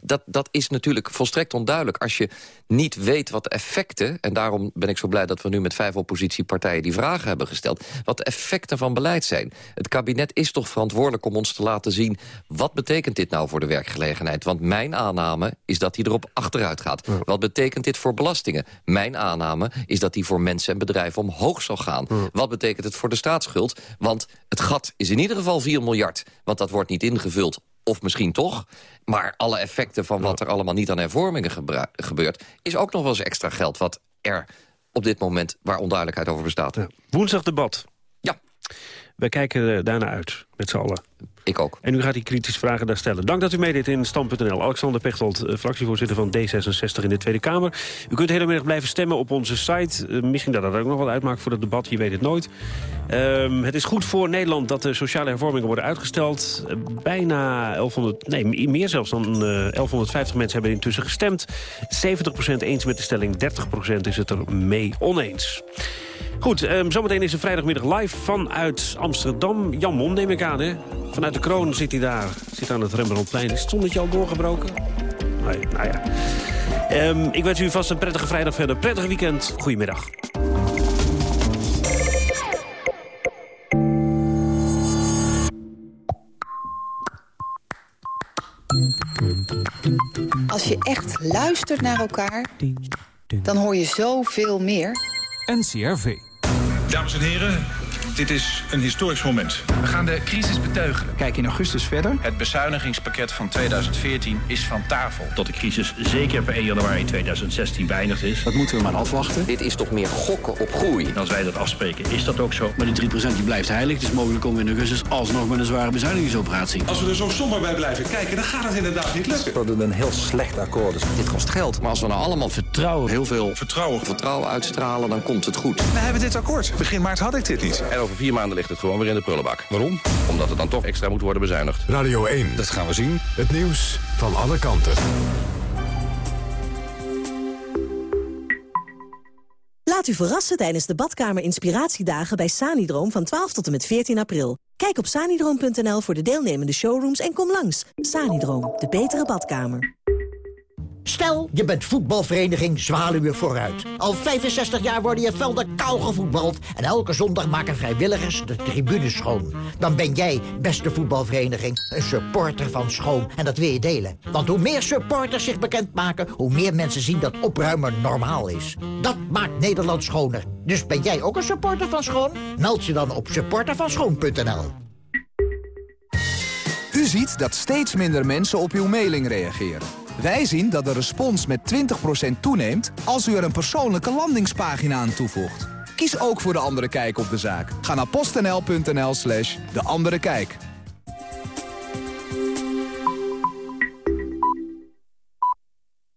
dat, dat is natuurlijk volstrekt onduidelijk. Als je niet weet wat de effecten... en daarom ben ik zo blij dat we nu met vijf oppositiepartijen... die vragen hebben gesteld, wat de effecten van beleid zijn. Het kabinet is toch verantwoordelijk om ons te laten zien... wat betekent dit nou voor de werkgelegenheid? Want mijn aanname is dat die erop achteruit gaat. Wat betekent dit voor belastingen? Mijn aanname is dat die voor mensen en bedrijven omhoog zal gaan. Wat betekent het voor de staatsschuld? Want het gat is in ieder geval 4 miljard. Want dat wordt niet ingevuld of misschien toch. Maar alle effecten van wat er allemaal niet aan hervormingen gebeurt... is ook nog wel eens extra geld wat er op dit moment... waar onduidelijkheid over bestaat. Woensdag debat. Ja. Wij kijken eh, daarna uit, met z'n allen. Ik ook. En u gaat die kritische vragen daar stellen. Dank dat u meedeed in Stand.nl. Alexander Pechtold, eh, fractievoorzitter van D66 in de Tweede Kamer. U kunt hele middag blijven stemmen op onze site. Eh, misschien dat dat ook nog wel uitmaakt voor het debat, je weet het nooit. Ehm, het is goed voor Nederland dat de sociale hervormingen worden uitgesteld. Eh, bijna 1100, nee, meer zelfs dan eh, 1150 mensen hebben intussen gestemd. 70% eens met de stelling, 30% is het er mee oneens. Goed, ehm, zometeen is een vrijdagmiddag live vanuit Amsterdam. Jan Mom neem ik aan, hè? Vanuit de kroon zit hij daar, zit aan het Rembrandtplein. Is het zonnetje al doorgebroken? Nee, nou ja. Ehm, ik wens u vast een prettige vrijdag verder. Prettig weekend. Goedemiddag. Als je echt luistert naar elkaar, dan hoor je zoveel meer. NCRV. Dames en heren, Dit is een historisch moment. We gaan de crisis beteugelen. Kijk in augustus verder. Het bezuinigingspakket van 2014 is van tafel. Dat de crisis zeker per 1 januari 2016 beëindigd is. Dat moeten we maar afwachten. Dit is toch meer gokken op groei. En als wij dat afspreken, is dat ook zo. Maar die 3% die blijft heilig. Dus mogelijk komen we in augustus alsnog met een zware bezuinigingsoperatie. Als we er zo somber bij blijven kijken, dan gaat het inderdaad niet lukken. Dat het een heel slecht akkoord is. Dit kost geld. Maar als we nou allemaal vertrouwen, heel veel Vertrouwen. vertrouwen uitstralen, dan komt het goed. We hebben dit akkoord. Begin maart had ik dit niet. En over vier maanden ligt het gewoon weer in de prullenbak. Waarom? Omdat het dan toch extra moet worden bezuinigd. Radio 1. Dat gaan we zien. Het nieuws van alle kanten. Laat u verrassen tijdens de badkamer Inspiratiedagen bij Sanidroom van 12 tot en met 14 april. Kijk op sanidroom.nl voor de deelnemende showrooms en kom langs. Sanidroom, de betere badkamer. Stel, je bent voetbalvereniging Zwaluwe Vooruit. Al 65 jaar worden je velden kou gevoetbald... en elke zondag maken vrijwilligers de tribunes schoon. Dan ben jij, beste voetbalvereniging, een supporter van schoon. En dat wil je delen. Want hoe meer supporters zich bekendmaken... hoe meer mensen zien dat opruimen normaal is. Dat maakt Nederland schoner. Dus ben jij ook een supporter van schoon? Meld je dan op supportervanschoon.nl. U ziet dat steeds minder mensen op uw mailing reageren. Wij zien dat de respons met 20% toeneemt als u er een persoonlijke landingspagina aan toevoegt. Kies ook voor De Andere Kijk op de zaak. Ga naar postnl.nl slash De Andere Kijk.